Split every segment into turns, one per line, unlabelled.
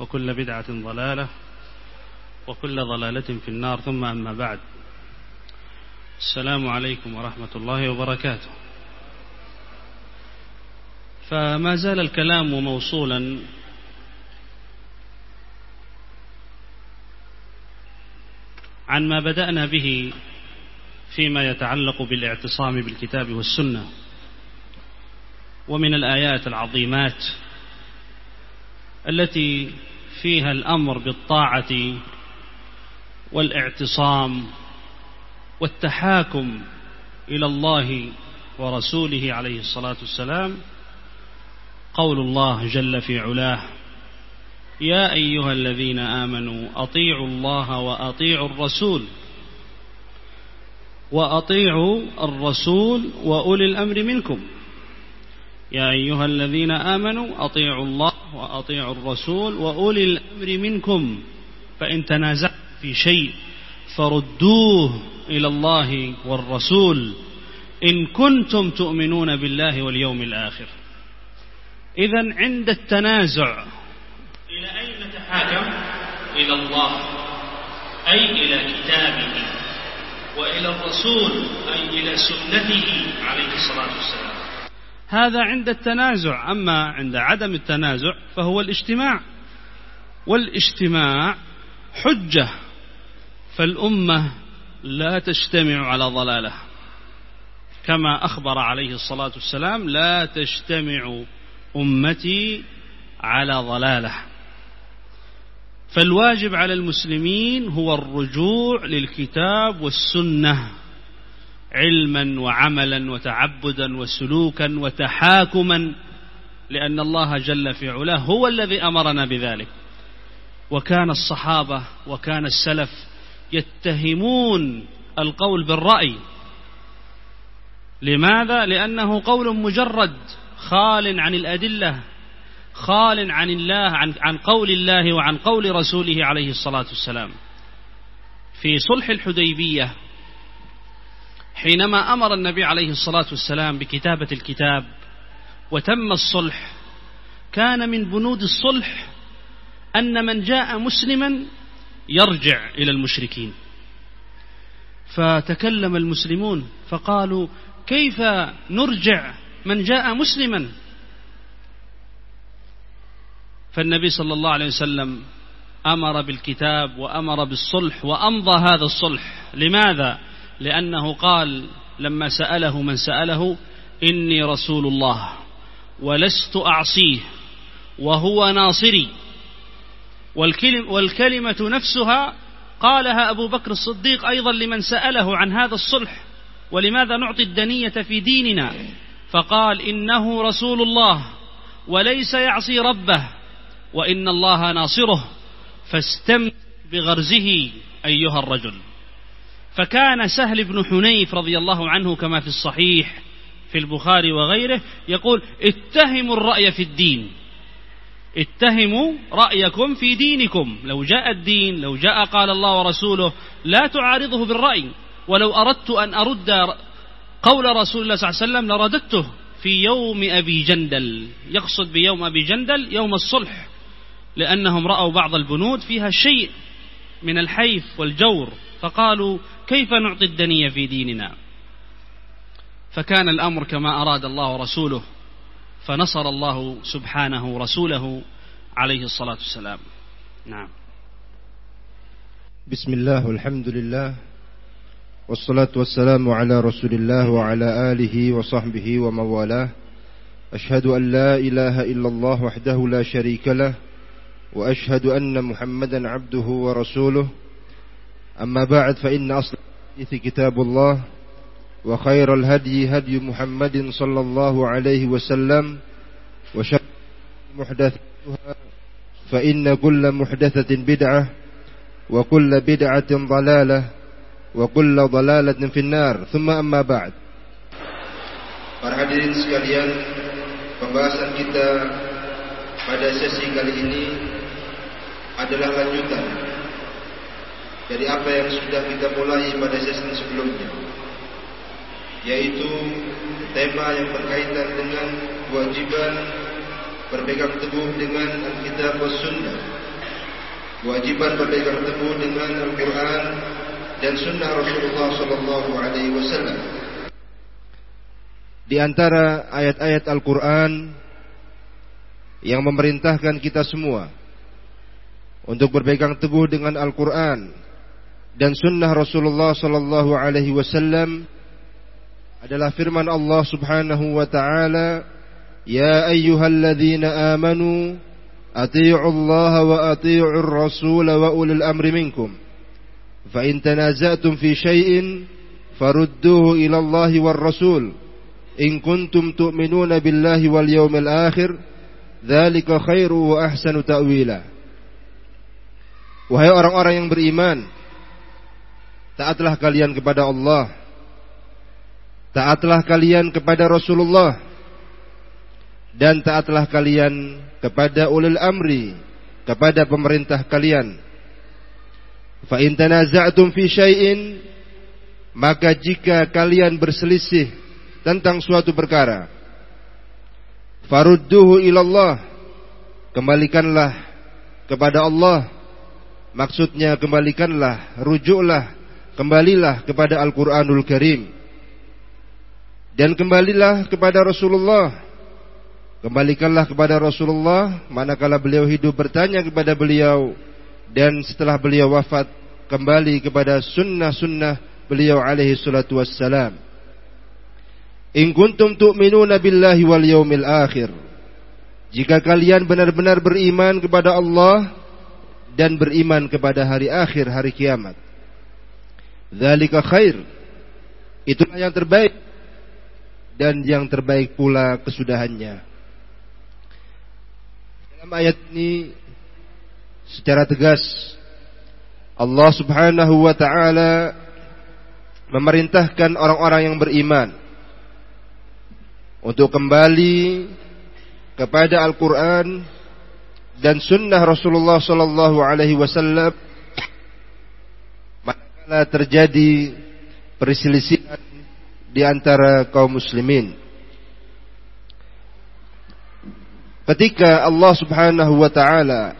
وكل بدعة ضلالة وكل ضلالة في النار. ثم أما بعد السلام عليكم ورحمة الله وبركاته. فما زال الكلام موصولا عن ما بدأنا به فيما يتعلق بالاعتصام بالكتاب والسنة ومن الآيات العظيمات التي فيها الأمر بالطاعة والإعتصام والتحاكم إلى الله ورسوله عليه الصلاة والسلام قول الله جل في علاه يا أيها الذين آمنوا أطيعوا الله وأطيعوا الرسول وأطيعوا الرسول وأولي الأمر منكم. يا أيها الذين آمنوا أطيعوا الله وأطيعوا الرسول وأولي الأمر منكم. فإن تنازعتم في شيء فردوه إلى الله والرسول. إن كنتم تؤمنون بالله واليوم الآخر. إذا عند التنازع إلى أين نتحاكم؟ إلى الله أي إلى كتابه وإلى الرسول أي إلى سنته عليه الصلاة والسلام. هذا عند التنازع. أما عند عدم التنازع فهو الاجتماع. والاجتماع حجة فالأمة لا تجتمع على ضلالة. كما أخبر عليه الصلاة والسلام لا تجتمع أمتي على ضلالة. فالواجب على المسلمين هو الرجوع للكتاب والسنة. علما وعملا وتعبدا وسلوكا وتحاكما لأن الله جل في علاه هو الذي أمرنا بذلك. وكان الصحابة وكان السلف يتهمون القول بالرأي. لماذا؟ لأنه قول مجرد خال عن الأدلة خال عن الله عن, عن قول الله وعن قول رسوله عليه الصلاة والسلام. في صلح الحديبية حينما أمر النبي عليه الصلاة والسلام بكتابة الكتاب وتم الصلح كان من بنود الصلح أن من جاء مسلما يرجع إلى المشركين. فتكلم المسلمون فقالوا كيف نرجع من جاء مسلما؟ فالنبي صلى الله عليه وسلم أمر بالكتاب وأمر بالصلح وأمضى هذا الصلح. لماذا؟ لأنه قال لما سأله من سأله إني رسول الله ولست أعصيه وهو ناصري. والكلمة نفسها قالها أبو بكر الصديق أيضا لمن سأله عن هذا الصلح ولماذا نعطي الدنية في ديننا. فقال إنه رسول الله وليس يعصي ربه وإن الله ناصره. فاستمت بغرزه أيها الرجل. فكان سهل بن حنيف رضي الله عنه كما في الصحيح في البخاري وغيره يقول اتهموا الرأي في الدين. اتهموا رأيكم في دينكم. لو جاء الدين لو جاء قال الله ورسوله لا تعارضه بالرأي. ولو أردت أن أرد قول رسول الله صلى الله عليه وسلم لرددته في يوم أبي جندل. يقصد بيوم أبي جندل يوم الصلح لأنهم رأوا بعض البنود فيها شيء من الحيف والجور. فقالوا كيف نعطي الدنيا في ديننا؟ فكان الأمر كما أراد الله ورسوله فنصر الله سبحانه رسوله عليه الصلاة والسلام. نعم.
بسم الله والحمد لله والصلاة والسلام على رسول الله وعلى آله وصحبه وموالاه أشهد أن لا إله إلا الله وحده لا شريك له وأشهد أن محمدا عبده ورسوله. أما بعد فإن أصل الحديث كتاب الله وخير الهدي هدي محمد صلى الله عليه وسلم وشر محدثتها فإن كل محدثة بدعة وكل بدعة ضلالة وكل ضلالة في النار ثم أما بعد
Para hadirin sekalian, pembahasan kita pada sesi kali ini adalah lanjutan dari apa yang sudah kita mulai pada sesi sebelumnya yaitu tema yang berkaitan dengan kewajiban berpegang teguh dengan Alkitab dan Sunnah kewajiban berpegang teguh dengan Al-Quran dan Sunnah Rasulullah Sallallahu Alaihi Wasallam.
Di antara ayat-ayat Al-Quran yang memerintahkan kita semua untuk berpegang teguh dengan Al-Quran dan Sunnah Rasulullah Sallallahu Alaihi Wasallam adalah firman Allah Subhanahu Wa Taala, Ya ayyuhalladzina amanu أطيعوا الله وأطيعوا الرسول وأولي الأمر منكم فإن تنازعتم في شيء فردوه إلى الله والرسول إن كنتم تؤمنون بالله واليوم الآخر ذلك خير وأحسن تأويلا Wahai orang-orang yang beriman Taatlah kalian kepada Allah. Taatlah kalian kepada Rasulullah. Dan taatlah kalian kepada ulil amri kepada pemerintah kalian. Fa in tanaza'tum fi syai'in maka jika kalian berselisih tentang suatu perkara farudduhu ilallah kembalikanlah kepada Allah. Maksudnya kembalikanlah rujuklah kembalilah kepada Al-Qur'anul Karim dan kembalilah kepada Rasulullah Kembalikanlah kepada Rasulullah manakala beliau hidup bertanya kepada beliau dan setelah beliau wafat kembali kepada sunnah-sunnah beliau alaihi salatu wassalam. In kuntum tu'minuna billahi wal yaumil akhir. Jika kalian benar-benar beriman kepada Allah dan beriman kepada hari akhir, hari kiamat. Dzalika khair. Itulah yang terbaik dan yang terbaik pula kesudahannya. Dalam ayat ini secara tegas Allah Subhanahu wa taala memerintahkan orang-orang yang beriman untuk kembali kepada Al-Qur'an dan sunnah Rasulullah sallallahu alaihi wasallam manakala terjadi perselisihan di antara kaum muslimin. Ketika Allah Subhanahu wa taala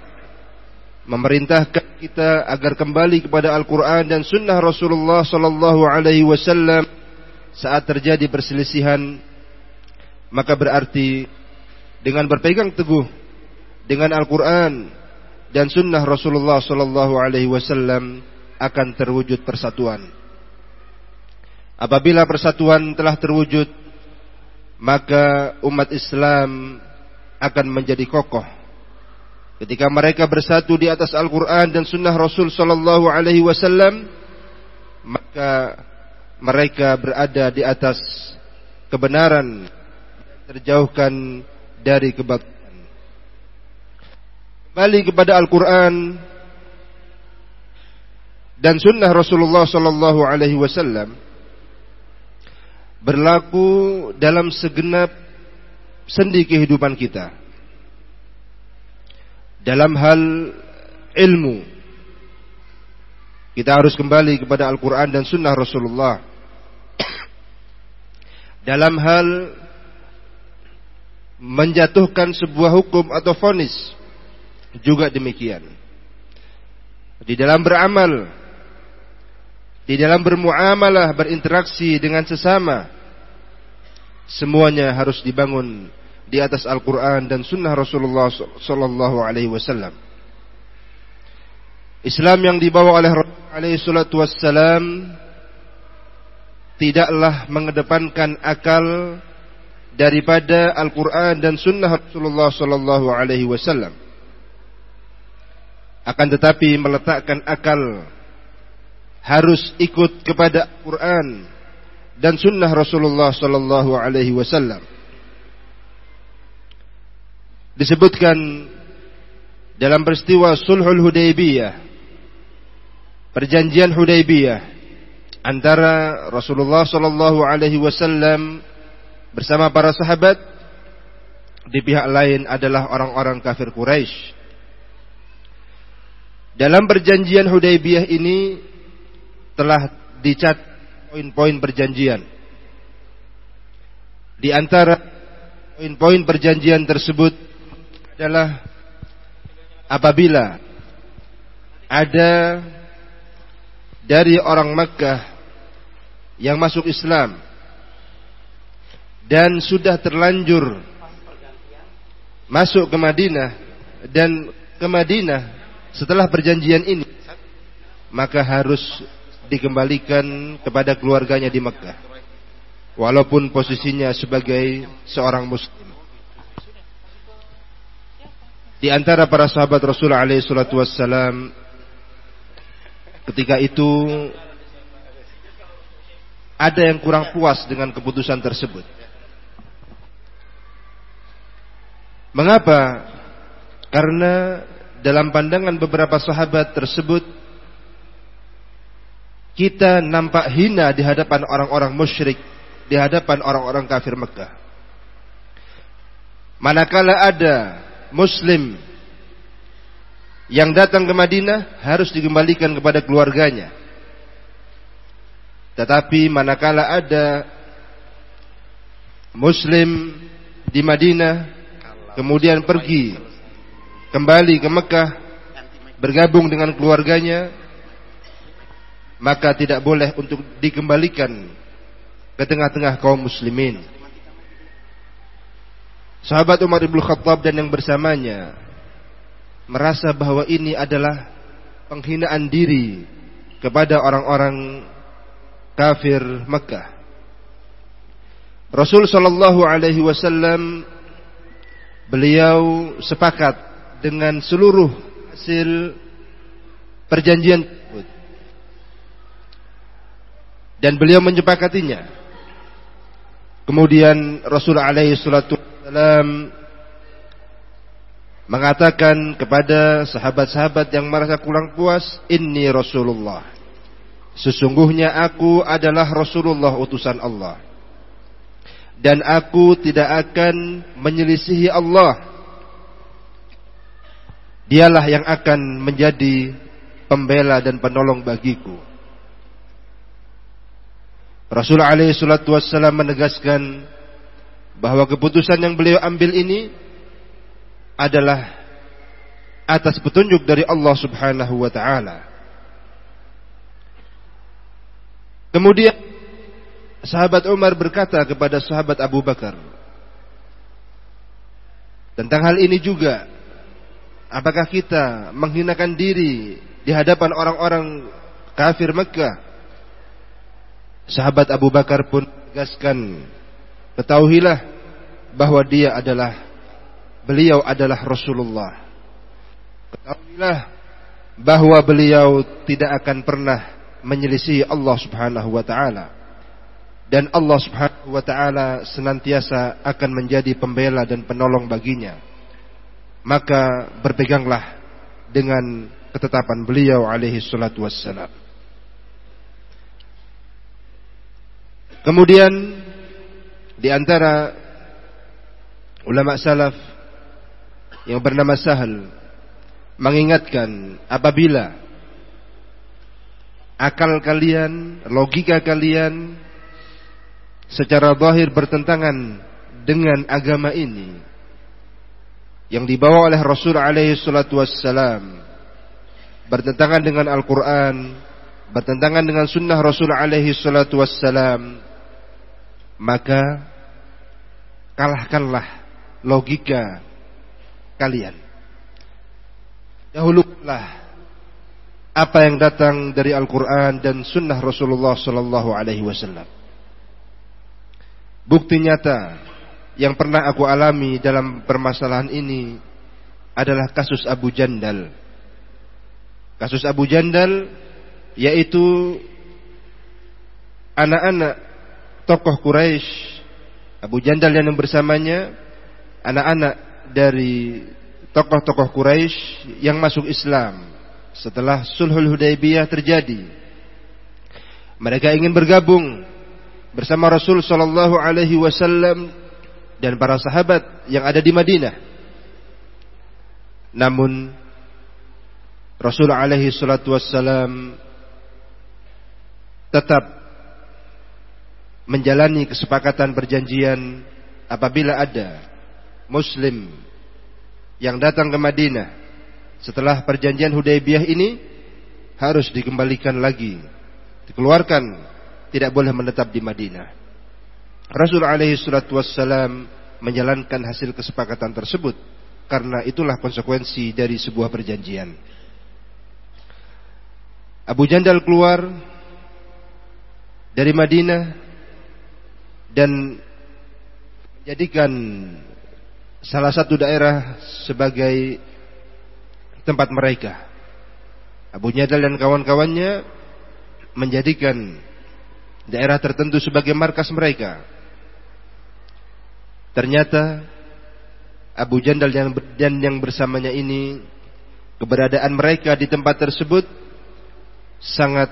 memerintahkan kita agar kembali kepada Al-Qur'an dan sunnah Rasulullah sallallahu alaihi wasallam saat terjadi perselisihan maka berarti dengan berpegang teguh dengan Al-Qur'an dan sunnah Rasulullah sallallahu alaihi wasallam akan terwujud persatuan. Apabila persatuan telah terwujud, maka umat Islam akan menjadi kokoh. Ketika mereka bersatu di atas Al-Quran dan Sunnah Rasul Sallallahu Alaihi Wasallam, maka mereka berada di atas kebenaran, terjauhkan dari kebatilan. Kembali kepada Al-Quran dan Sunnah Rasulullah Sallallahu Alaihi Wasallam berlaku dalam segenap sendi kehidupan kita. Dalam hal ilmu, kita harus kembali kepada Al-Quran dan Sunnah Rasulullah. Dalam hal menjatuhkan sebuah hukum atau fonis, juga demikian. Di dalam beramal, di dalam bermuamalah, berinteraksi dengan sesama, semuanya harus dibangun di atas Al-Quran dan Sunnah Rasulullah Sallallahu Alaihi Wasallam. Islam yang dibawa oleh Rasulullah Alaihi tidaklah mengedepankan akal daripada Al-Quran dan Sunnah Rasulullah Sallallahu Alaihi Wasallam. Akan tetapi meletakkan akal harus ikut kepada Al-Quran dan Sunnah Rasulullah Sallallahu Alaihi Wasallam disebutkan dalam peristiwa Sulhul Hudaybiyah perjanjian Hudaybiyah antara Rasulullah sallallahu alaihi wasallam bersama para sahabat di pihak lain adalah orang-orang kafir Quraisy. Dalam perjanjian Hudaybiyah ini telah dicat poin-poin perjanjian. Di antara poin-poin perjanjian tersebut adalah apabila ada dari orang Makkah yang masuk Islam dan sudah terlanjur masuk ke Madinah dan ke Madinah setelah perjanjian ini maka harus dikembalikan kepada keluarganya di Mekah walaupun posisinya sebagai seorang muslim di antara para sahabat Rasulullah alaihi salatu wassalam ketika itu ada yang kurang puas dengan keputusan tersebut. Mengapa? Karena dalam pandangan beberapa sahabat tersebut kita nampak hina di hadapan orang-orang musyrik, di hadapan orang-orang kafir Mekah. Manakala ada muslim yang datang ke Madinah harus dikembalikan kepada keluarganya. Tetapi manakala ada muslim di Madinah kemudian pergi kembali ke Mekah bergabung dengan keluarganya maka tidak boleh untuk dikembalikan ke tengah-tengah kaum muslimin. Sahabat Umar ibn Khattab dan yang bersamanya merasa bahwa ini adalah penghinaan diri kepada orang-orang kafir Mekah. Rasul Shallallahu Alaihi Wasallam beliau sepakat dengan seluruh hasil perjanjian dan beliau menyepakatinya. Kemudian Rasul alaihi salatu wasallam mengatakan kepada sahabat-sahabat yang merasa kurang puas, "Inni Rasulullah." Sesungguhnya aku adalah Rasulullah utusan Allah. Dan aku tidak akan menyelisihi Allah. Dialah yang akan menjadi pembela dan penolong bagiku. Rasul alaihi salatu wassalam menegaskan bahwa keputusan yang beliau ambil ini adalah atas petunjuk dari Allah Subhanahu wa taala. Kemudian sahabat Umar berkata kepada sahabat Abu Bakar tentang hal ini juga apakah kita menghinakan diri di hadapan orang-orang kafir Mekah sahabat Abu Bakar pun tegaskan ketahuilah bahwa dia adalah beliau adalah Rasulullah. Ketahuilah bahwa beliau tidak akan pernah menyelisih Allah Subhanahu wa taala. Dan Allah Subhanahu wa taala senantiasa akan menjadi pembela dan penolong baginya. Maka berpeganglah dengan ketetapan beliau alaihi salatu wassalam. Kemudian di antara ulama salaf yang bernama Sahal mengingatkan apabila akal kalian, logika kalian secara zahir bertentangan dengan agama ini yang dibawa oleh Rasul alaihi salatu wassalam bertentangan dengan Al-Qur'an, bertentangan dengan sunnah Rasul alaihi salatu wassalam, maka kalahkanlah logika kalian. Dahululah apa yang datang dari Al-Quran dan Sunnah Rasulullah Sallallahu Alaihi Wasallam. Bukti nyata yang pernah aku alami dalam permasalahan ini adalah kasus Abu Jandal. Kasus Abu Jandal yaitu anak-anak tokoh Quraisy, Abu Jandal yang bersamanya, anak-anak dari tokoh-tokoh Quraisy yang masuk Islam setelah Sulhul Hudaybiyah terjadi. Mereka ingin bergabung bersama Rasul sallallahu alaihi wasallam dan para sahabat yang ada di Madinah. Namun Rasul alaihi salatu wassalam tetap menjalani kesepakatan perjanjian apabila ada muslim yang datang ke Madinah setelah perjanjian Hudaybiyah ini harus dikembalikan lagi, dikeluarkan, tidak boleh menetap di Madinah. Rasul alaihi salatu wassalam menjalankan hasil kesepakatan tersebut karena itulah konsekuensi dari sebuah perjanjian. Abu Jandal keluar dari Madinah dan menjadikan salah satu daerah sebagai tempat mereka. Abu Jandal dan kawan-kawannya menjadikan daerah tertentu sebagai markas mereka. Ternyata Abu Jandal dan yang bersamanya ini keberadaan mereka di tempat tersebut sangat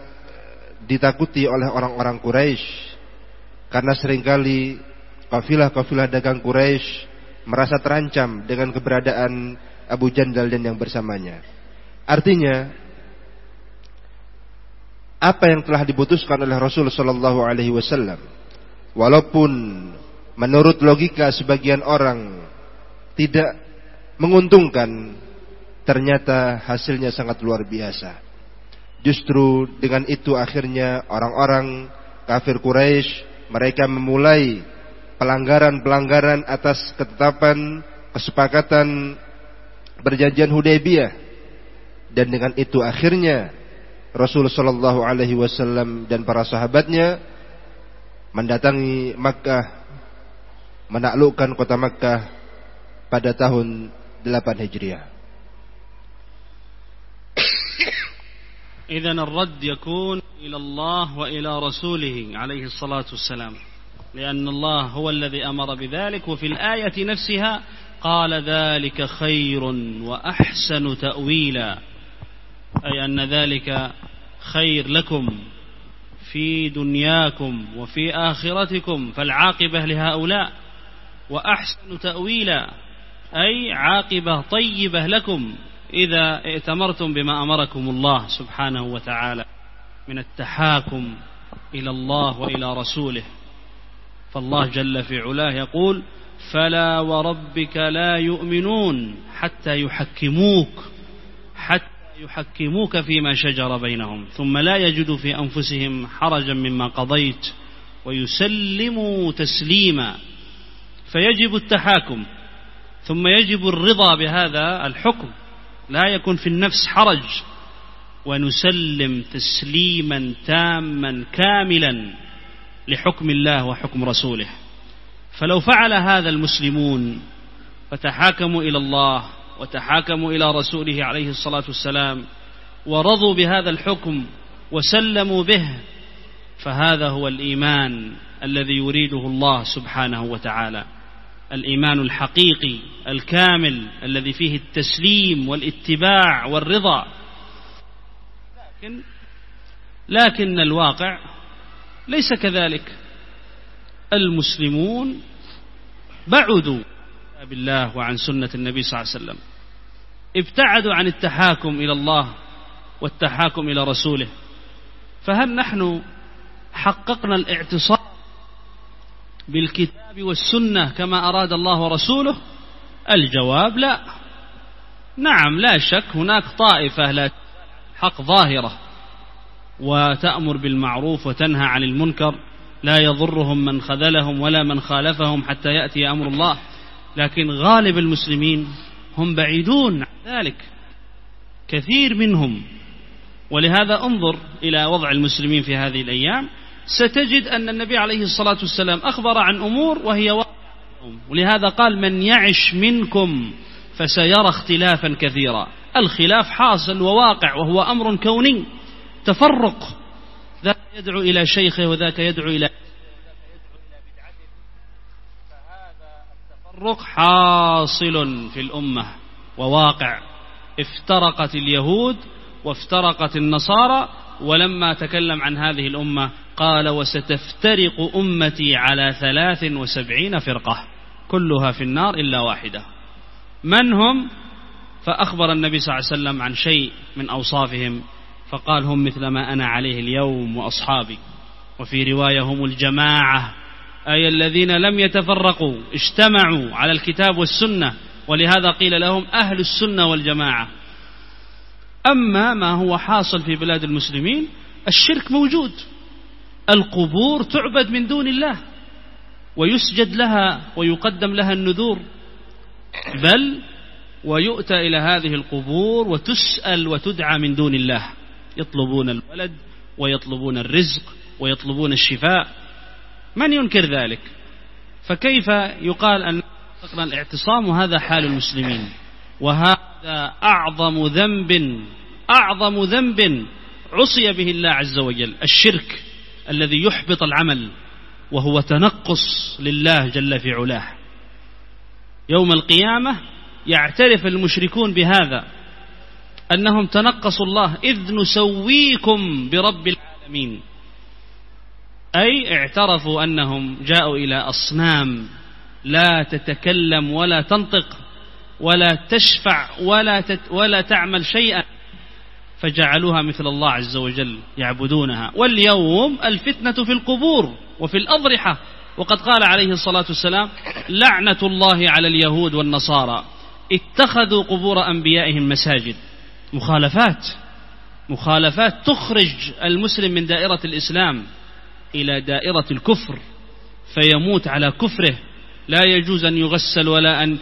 ditakuti oleh orang-orang Quraisy karena sering kali kafilah-kafilah dagang Quraisy merasa terancam dengan keberadaan Abu Jandal dan yang bersamanya. Artinya, apa yang telah diputuskan oleh Rasul Shallallahu Alaihi Wasallam, walaupun menurut logika sebagian orang tidak menguntungkan, ternyata hasilnya sangat luar biasa. Justru dengan itu akhirnya orang-orang kafir Quraisy mereka memulai pelanggaran-pelanggaran atas ketetapan kesepakatan perjanjian Hudaybiyah dan dengan itu akhirnya Rasul sallallahu alaihi wasallam dan para sahabatnya mendatangi Makkah menaklukkan kota Makkah pada tahun 8 Hijriah.
إذا الرد يكون إلى الله وإلى رسوله عليه الصلاة والسلام. لأن الله هو الذي أمر بذلك وفي الآية نفسها قال ذلك خير وأحسن تأويلا. أي أن ذلك خير لكم في دنياكم وفي آخرتكم. فالعاقبة لهؤلاء وأحسن تأويلا أي عاقبة طيبة لكم. إذا ائتمرتم بما أمركم الله سبحانه وتعالى من التحاكم إلى الله وإلى رسوله فالله جل في علاه يقول فلا وربك لا يؤمنون حتى يحكموك حتى يحكموك فيما شجر بينهم ثم لا يجدوا في أنفسهم حرجا مما قضيت ويسلموا تسليما. فيجب التحاكم ثم يجب الرضا بهذا الحكم. لا يكن في النفس حرج ونسلم تسليما تاما كاملا لحكم الله وحكم رسوله. فلو فعل هذا المسلمون فتحاكموا إلى الله وتحاكموا إلى رسوله عليه الصلاة والسلام ورضوا بهذا الحكم وسلموا به فهذا هو الإيمان الذي يريده الله سبحانه وتعالى. الإيمان الحقيقي الكامل الذي فيه التسليم والاتباع والرضا. لكن لكن الواقع ليس كذلك. المسلمون بعدوا بالله وعن سنة النبي صلى الله عليه وسلم. ابتعدوا عن التحاكم إلى الله والتحاكم إلى رسوله. فهل نحن حققنا الاعتصام بالكتاب والسنة كما أراد الله ورسوله؟ الجواب لا. نعم لا شك هناك طائفة لا حق ظاهرة وتأمر بالمعروف وتنهى عن المنكر لا يضرهم من خذلهم ولا من خالفهم حتى يأتي أمر الله. لكن غالب المسلمين هم بعيدون عن ذلك. كثير منهم. ولهذا انظر إلى وضع المسلمين في هذه الأيام. ستجد أن النبي عليه الصلاة والسلام أخبر عن أمور وهي ولهذا قال من يعش منكم فسيرى اختلافا كثيرا. الخلاف حاصل وواقع وهو أمر كوني. تفرق. ذاك يدعو إلى شيخه وذاك يدعو إلى التفرق حاصل في الأمة وواقع. افترقت اليهود وافترقت النصارى ولما تكلم عن هذه الأمة قال وستفترق أمتي على ثلاث وسبعين فرقة كلها في النار إلا واحدة. من هم؟ فأخبر النبي صلى الله عليه وسلم عن شيء من أوصافهم فقال هم مثل ما أنا عليه اليوم وأصحابي. وفي رواية هم الجماعة أي الذين لم يتفرقوا اجتمعوا على الكتاب والسنة ولهذا قيل لهم أهل السنة والجماعة. أما ما هو حاصل في بلاد المسلمين الشرك موجود. القبور تعبد من دون الله ويسجد لها ويقدم لها النذور بل ويؤتى إلى هذه القبور وتسأل وتدعى من دون الله. يطلبون الولد ويطلبون الرزق ويطلبون الشفاء. من ينكر ذلك؟ فكيف يقال أن الاعتصام وهذا حال المسلمين؟ وهذا أعظم ذنب أعظم ذنب عصي به الله عز وجل الشرك. الذي يحبط العمل وهو تنقص لله جل في علاه. يوم القيامة يعترف المشركون بهذا أنهم تنقصوا الله إذ نسويكم برب العالمين. أي اعترفوا أنهم جاءوا إلى أصنام لا تتكلم ولا تنطق ولا تشفع ولا, تت ولا تعمل شيئا. فجعلوها مثل الله عز وجل يعبدونها. واليوم الفتنة في القبور وفي الأضرحة. وقد قال عليه الصلاة والسلام لعنة الله على اليهود والنصارى. اتخذوا قبور أنبيائهم مساجد. مخالفات. مخالفات تخرج المسلم من دائرة الإسلام إلى دائرة الكفر. فيموت على كفره. لا يجوز أن يغسل ولا أن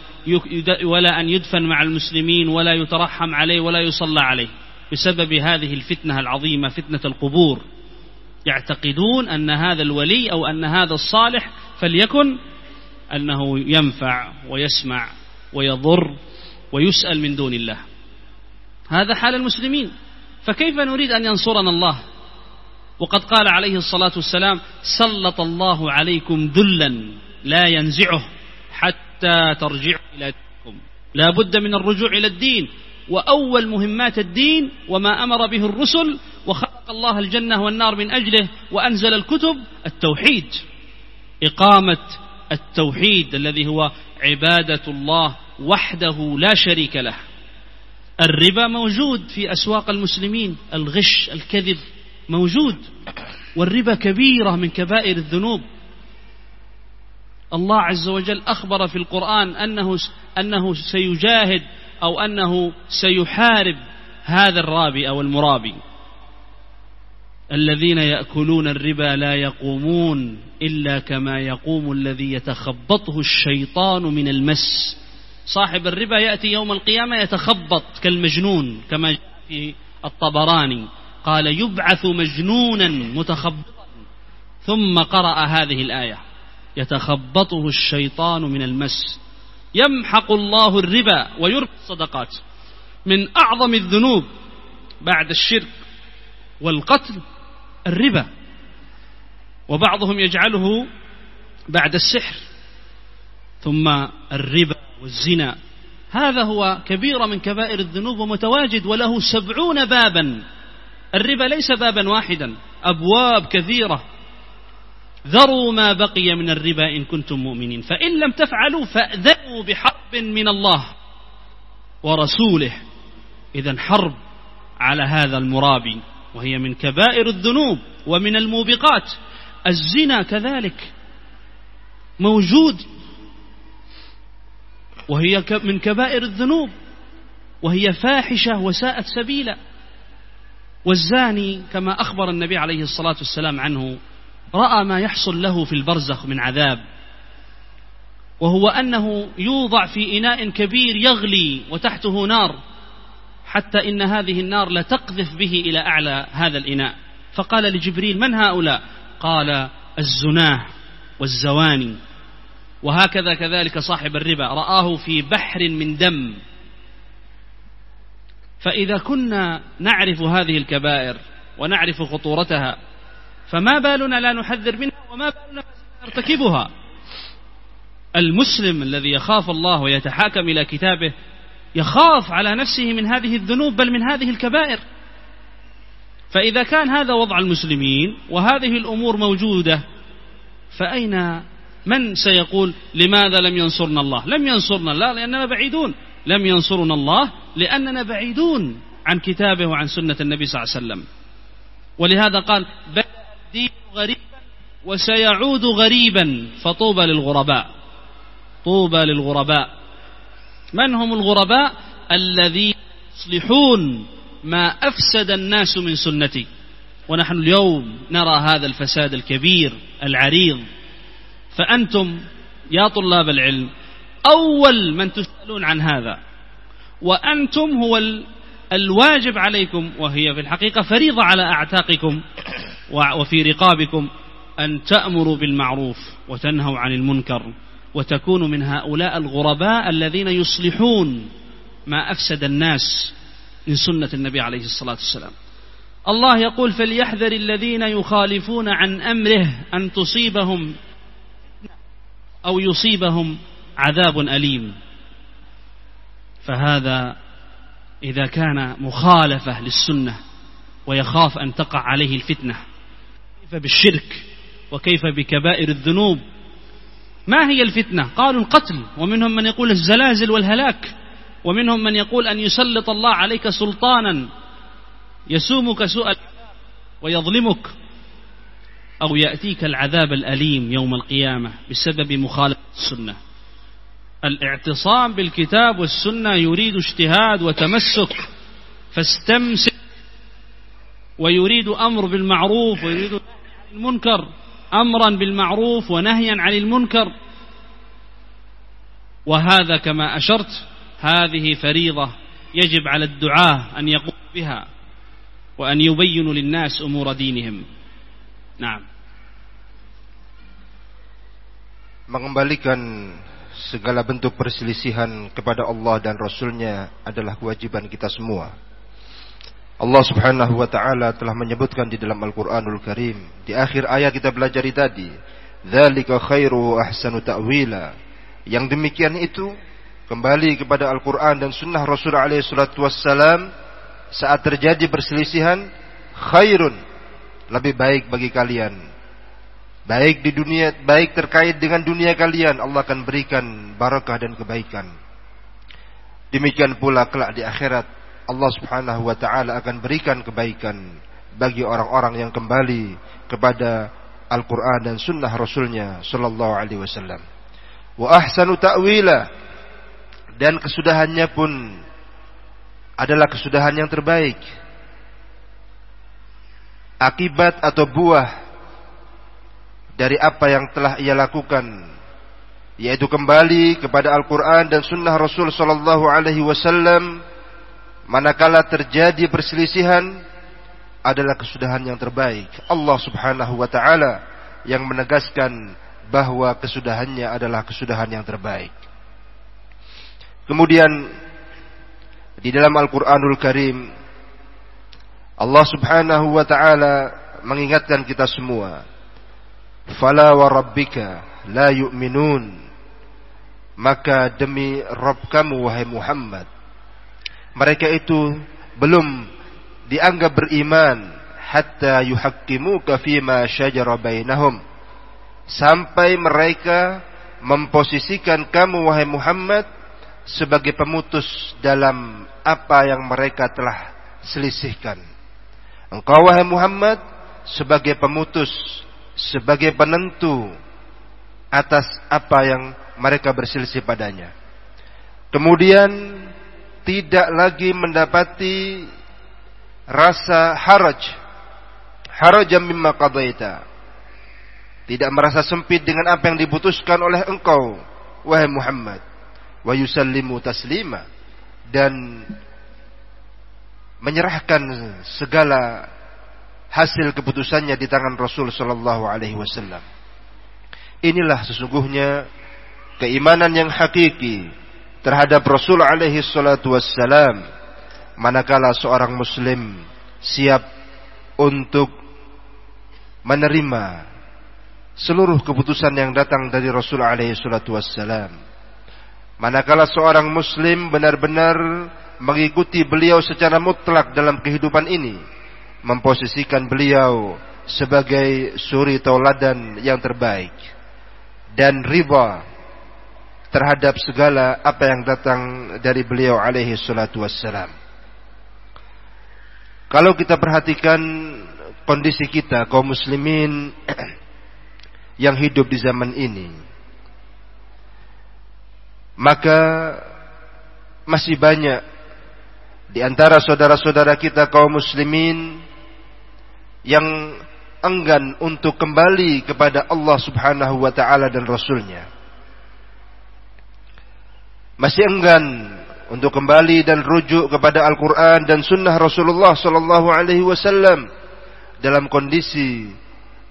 ولا أن يدفن مع المسلمين ولا يترحم عليه ولا يصلى عليه. بسبب هذه الفتنة العظيمة فتنة القبور. يعتقدون أن هذا الولي أو أن هذا الصالح فليكن أنه ينفع ويسمع ويضر ويسأل من دون الله. هذا حال المسلمين. فكيف نريد أن ينصرنا الله؟ وقد قال عليه الصلاة والسلام سلط الله عليكم ذلا لا ينزعه حتى ترجعوا إلى دينكم. لا بد من الرجوع إلى الدين. وأول مهمات الدين وما أمر به الرسل وخلق الله الجنة والنار من أجله وأنزل الكتب التوحيد. إقامة التوحيد الذي هو عبادة الله وحده لا شريك له. الربا موجود في أسواق المسلمين الغش الكذب موجود. والربا كبيرة من كبائر الذنوب. الله عز وجل أخبر في القرآن أنه, أنه سيجاهد أو أنه سيحارب هذا الرابي أو المرابي. الذين يأكلون الربا لا يقومون إلا كما يقوم الذي يتخبطه الشيطان من المس. صاحب الربا يأتي يوم القيامة يتخبط كالمجنون كما جاء في الطبراني. قال يبعث مجنونا متخبطا. ثم قرأ هذه الآية. يتخبطه الشيطان من المس. يمحق الله الربا ويربي الصدقات من أعظم الذنوب بعد الشرك والقتل الربا. وبعضهم يجعله بعد السحر ثم الربا والزنا. هذا هو كبيرة من كبائر الذنوب ومتواجد وله سبعون بابا. الربا ليس بابا واحدا أبواب كثيرة. ذروا ما بقي من الربا إن كنتم مؤمنين. فإن لم تفعلوا فأذنوا بحرب من الله ورسوله. إذا حرب على هذا المرابي وهي من كبائر الذنوب ومن الموبقات. الزنا كذلك موجود وهي من كبائر الذنوب وهي فاحشة وساءت سبيلا. والزاني كما أخبر النبي عليه الصلاة والسلام عنه رأى ما يحصل له في البرزخ من عذاب وهو أنه يوضع في إناء كبير يغلي وتحته نار حتى إن هذه النار لتقذف به إلى أعلى هذا الإناء. فقال لجبريل من هؤلاء؟ قال الزناه والزواني. وهكذا كذلك صاحب الربا رآه في بحر من دم. فإذا كنا نعرف هذه الكبائر ونعرف خطورتها فما بالنا لا نحذر منها وما بالنا نرتكبها. المسلم الذي يخاف الله ويتحاكم إلى كتابه يخاف على نفسه من هذه الذنوب بل من هذه الكبائر. فإذا كان هذا وضع المسلمين وهذه الأمور موجودة فأين من سيقول لماذا لم ينصرنا الله؟ لم ينصرنا الله لأننا بعيدون لم ينصرنا الله لأننا بعيدون عن كتابه وعن سنة النبي صلى الله عليه وسلم. ولهذا قال الدين غريبا وسيعود غريبا فطوبى للغرباء. طوبى للغرباء. من هم الغرباء؟ الذين يصلحون ما أفسد الناس من سنتي. ونحن اليوم نرى هذا الفساد الكبير العريض. فأنتم يا طلاب العلم أول من تسألون عن هذا. وأنتم هو الواجب عليكم وهي في الحقيقة فريضة على أعتاقكم. وفي رقابكم أن تأمروا بالمعروف وتنهوا عن المنكر وتكونوا من هؤلاء الغرباء الذين يصلحون ما أفسد الناس من سنة النبي عليه الصلاة والسلام. الله يقول فليحذر الذين يخالفون عن أمره أن تصيبهم أو يصيبهم عذاب أليم. فهذا إذا كان مخالفة للسنة ويخاف أن تقع عليه الفتنة. بالشرك وكيف بكبائر الذنوب؟ ما هي الفتنة؟ قالوا القتل ومنهم من يقول الزلازل والهلاك ومنهم من يقول أن يسلط الله عليك سلطانا يسومك سوء ويظلمك أو يأتيك العذاب الأليم يوم القيامة بسبب مخالفة السنة. الاعتصام بالكتاب والسنة يريد اجتهاد وتمسك فاستمسك ويريد أمر بالمعروف ويريد المنكر أمرا بالمعروف ونهيا عن المنكر. وهذا كما أشرت هذه فريضة يجب على الدعاة أن يقوم بها وأن يبينوا للناس أمور دينهم. نعم.
Mengembalikan segala bentuk perselisihan kepada Allah dan Rasulnya adalah kewajiban kita semua. Allah subhanahu wa ta'ala telah menyebutkan di dalam Al-Quranul Karim. Di akhir ayat kita belajar tadi. Dhalika khairu ahsanu ta'wila. Yang demikian itu kembali kepada Al-Quran dan Sunnah Rasulullah SAW saat terjadi perselisihan khairun lebih baik bagi kalian baik di dunia baik terkait dengan dunia kalian Allah akan berikan barakah dan kebaikan demikian pula kelak di akhirat Allah Subhanahu wa taala akan berikan kebaikan bagi orang-orang yang kembali kepada Al-Qur'an dan sunnah Rasulnya sallallahu alaihi wasallam wa ahsanu ta'wila dan kesudahannya pun adalah kesudahan yang terbaik. Akibat atau buah dari apa yang telah ia lakukan yaitu kembali kepada Al-Qur'an dan sunnah Rasul sallallahu alaihi wasallam manakala terjadi perselisihan adalah kesudahan yang terbaik. Allah Subhanahu wa taala yang menegaskan bahwa kesudahannya adalah kesudahan yang terbaik. Kemudian di dalam Al-Qur'anul Karim Allah Subhanahu wa taala mengingatkan kita semua Fala wa rabbika la yu'minun maka demi Rabb kamu wahai Muhammad mereka itu belum dianggap beriman hatta yuhaqqimuka fima syajara bainahum sampai mereka memposisikan kamu wahai Muhammad sebagai pemutus dalam apa yang mereka telah selisihkan. Engkau wahai Muhammad sebagai pemutus, sebagai penentu atas apa yang mereka berselisih padanya. Kemudian tidak lagi mendapati rasa haraj, harajam mimma qadaita. Tidak merasa sempit dengan apa yang diputuskan oleh engkau, wahai Muhammad wa yusallimu taslima dan menyerahkan segala hasil keputusannya di tangan Rasul sallallahu alaihi wasallam. Inilah sesungguhnya keimanan yang hakiki terhadap Rasul alaihi salatu wassalam manakala seorang muslim siap untuk menerima seluruh keputusan yang datang dari Rasul alaihi salatu wassalam. Manakala seorang muslim benar-benar mengikuti beliau secara mutlak dalam kehidupan ini, memposisikan beliau sebagai suri tauladan yang terbaik dan riba terhadap segala apa yang datang dari beliau alaihi salatu wassalam. Kalau kita perhatikan kondisi kita kaum muslimin yang hidup di zaman ini, maka masih banyak di antara saudara-saudara kita kaum muslimin yang enggan untuk kembali kepada Allah Subhanahu wa taala dan rasulnya. Masih enggan untuk kembali dan rujuk kepada Al-Qur'an dan sunnah Rasulullah sallallahu alaihi wasallam dalam kondisi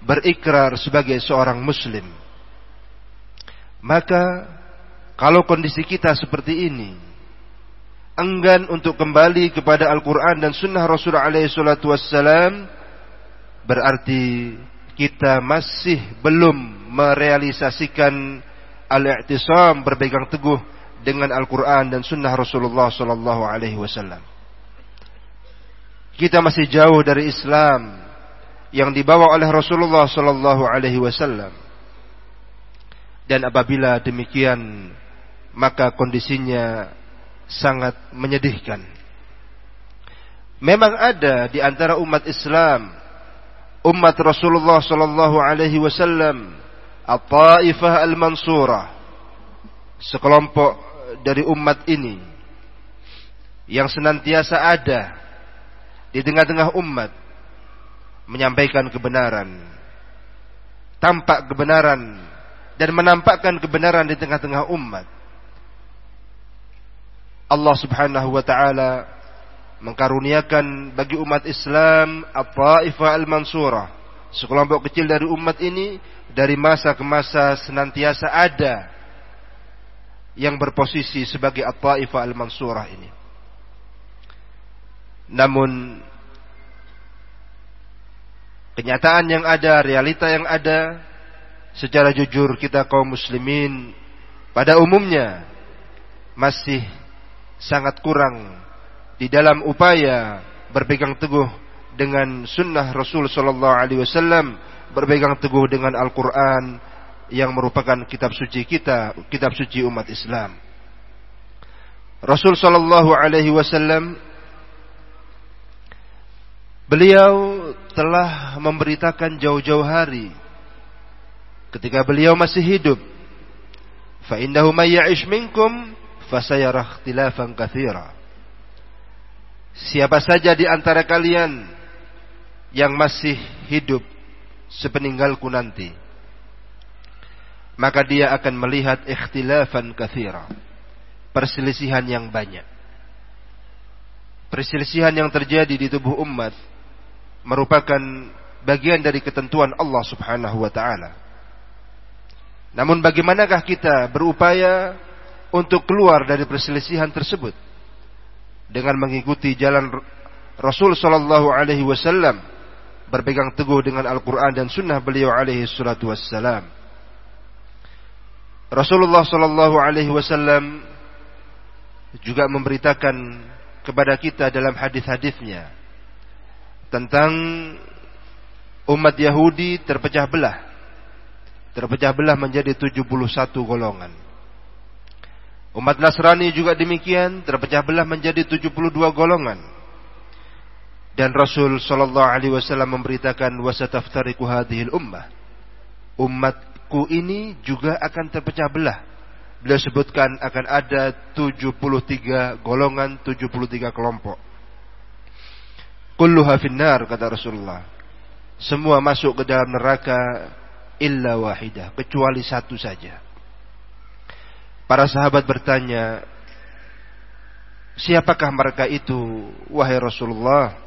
berikrar sebagai seorang muslim. Maka kalau kondisi kita seperti ini, enggan untuk kembali kepada Al-Quran dan Sunnah Rasulullah SAW, berarti kita masih belum merealisasikan al-i'tisam berpegang teguh dengan Al-Quran dan Sunnah Rasulullah SAW. Kita masih jauh dari Islam yang dibawa oleh Rasulullah SAW. Dan apabila demikian, maka kondisinya sangat menyedihkan. Memang ada di antara umat Islam, umat Rasulullah sallallahu alaihi wasallam, at-taifah al-mansurah, sekelompok dari umat ini yang senantiasa ada di tengah-tengah umat menyampaikan kebenaran, tampak kebenaran dan menampakkan kebenaran di tengah-tengah umat. Allah Subhanahu wa taala mengkaruniakan bagi umat Islam at-taifah al-mansurah, sekelompok kecil dari umat ini dari masa ke masa senantiasa ada yang berposisi sebagai at-taifah al-mansurah ini. Namun kenyataan yang ada, realita yang ada secara jujur kita kaum muslimin pada umumnya masih sangat kurang di dalam upaya berpegang teguh dengan sunnah Rasul Sallallahu Alaihi Wasallam, berpegang teguh dengan Al-Quran yang merupakan kitab suci kita, kitab suci umat Islam. Rasul Sallallahu Alaihi Wasallam beliau telah memberitakan jauh-jauh hari ketika beliau masih hidup. Fa innahu may ya'ish minkum fasayara ikhtilafan katsira. Siapa saja di antara kalian yang masih hidup sepeninggalku nanti, maka dia akan melihat ikhtilafan katsira. Perselisihan yang banyak. Perselisihan yang terjadi di tubuh umat merupakan bagian dari ketentuan Allah Subhanahu wa taala. Namun bagaimanakah kita berupaya untuk keluar dari perselisihan tersebut dengan mengikuti jalan Rasul Shallallahu Alaihi Wasallam berpegang teguh dengan Al-Quran dan Sunnah beliau Alaihi Salatu. Rasulullah Shallallahu Alaihi Wasallam juga memberitakan kepada kita dalam hadis-hadisnya tentang umat Yahudi terpecah belah terpecah belah menjadi 71 golongan Umat Nasrani juga demikian terpecah belah menjadi 72 golongan. Dan Rasul sallallahu alaihi wasallam memberitakan wasataftariqu hadhil ummah. Umatku ini juga akan terpecah belah. Beliau sebutkan akan ada 73 golongan, 73 kelompok. Kulluha finnar kata Rasulullah. Semua masuk ke dalam neraka illa wahidah, kecuali satu saja. Para sahabat bertanya, siapakah mereka itu, wahai Rasulullah?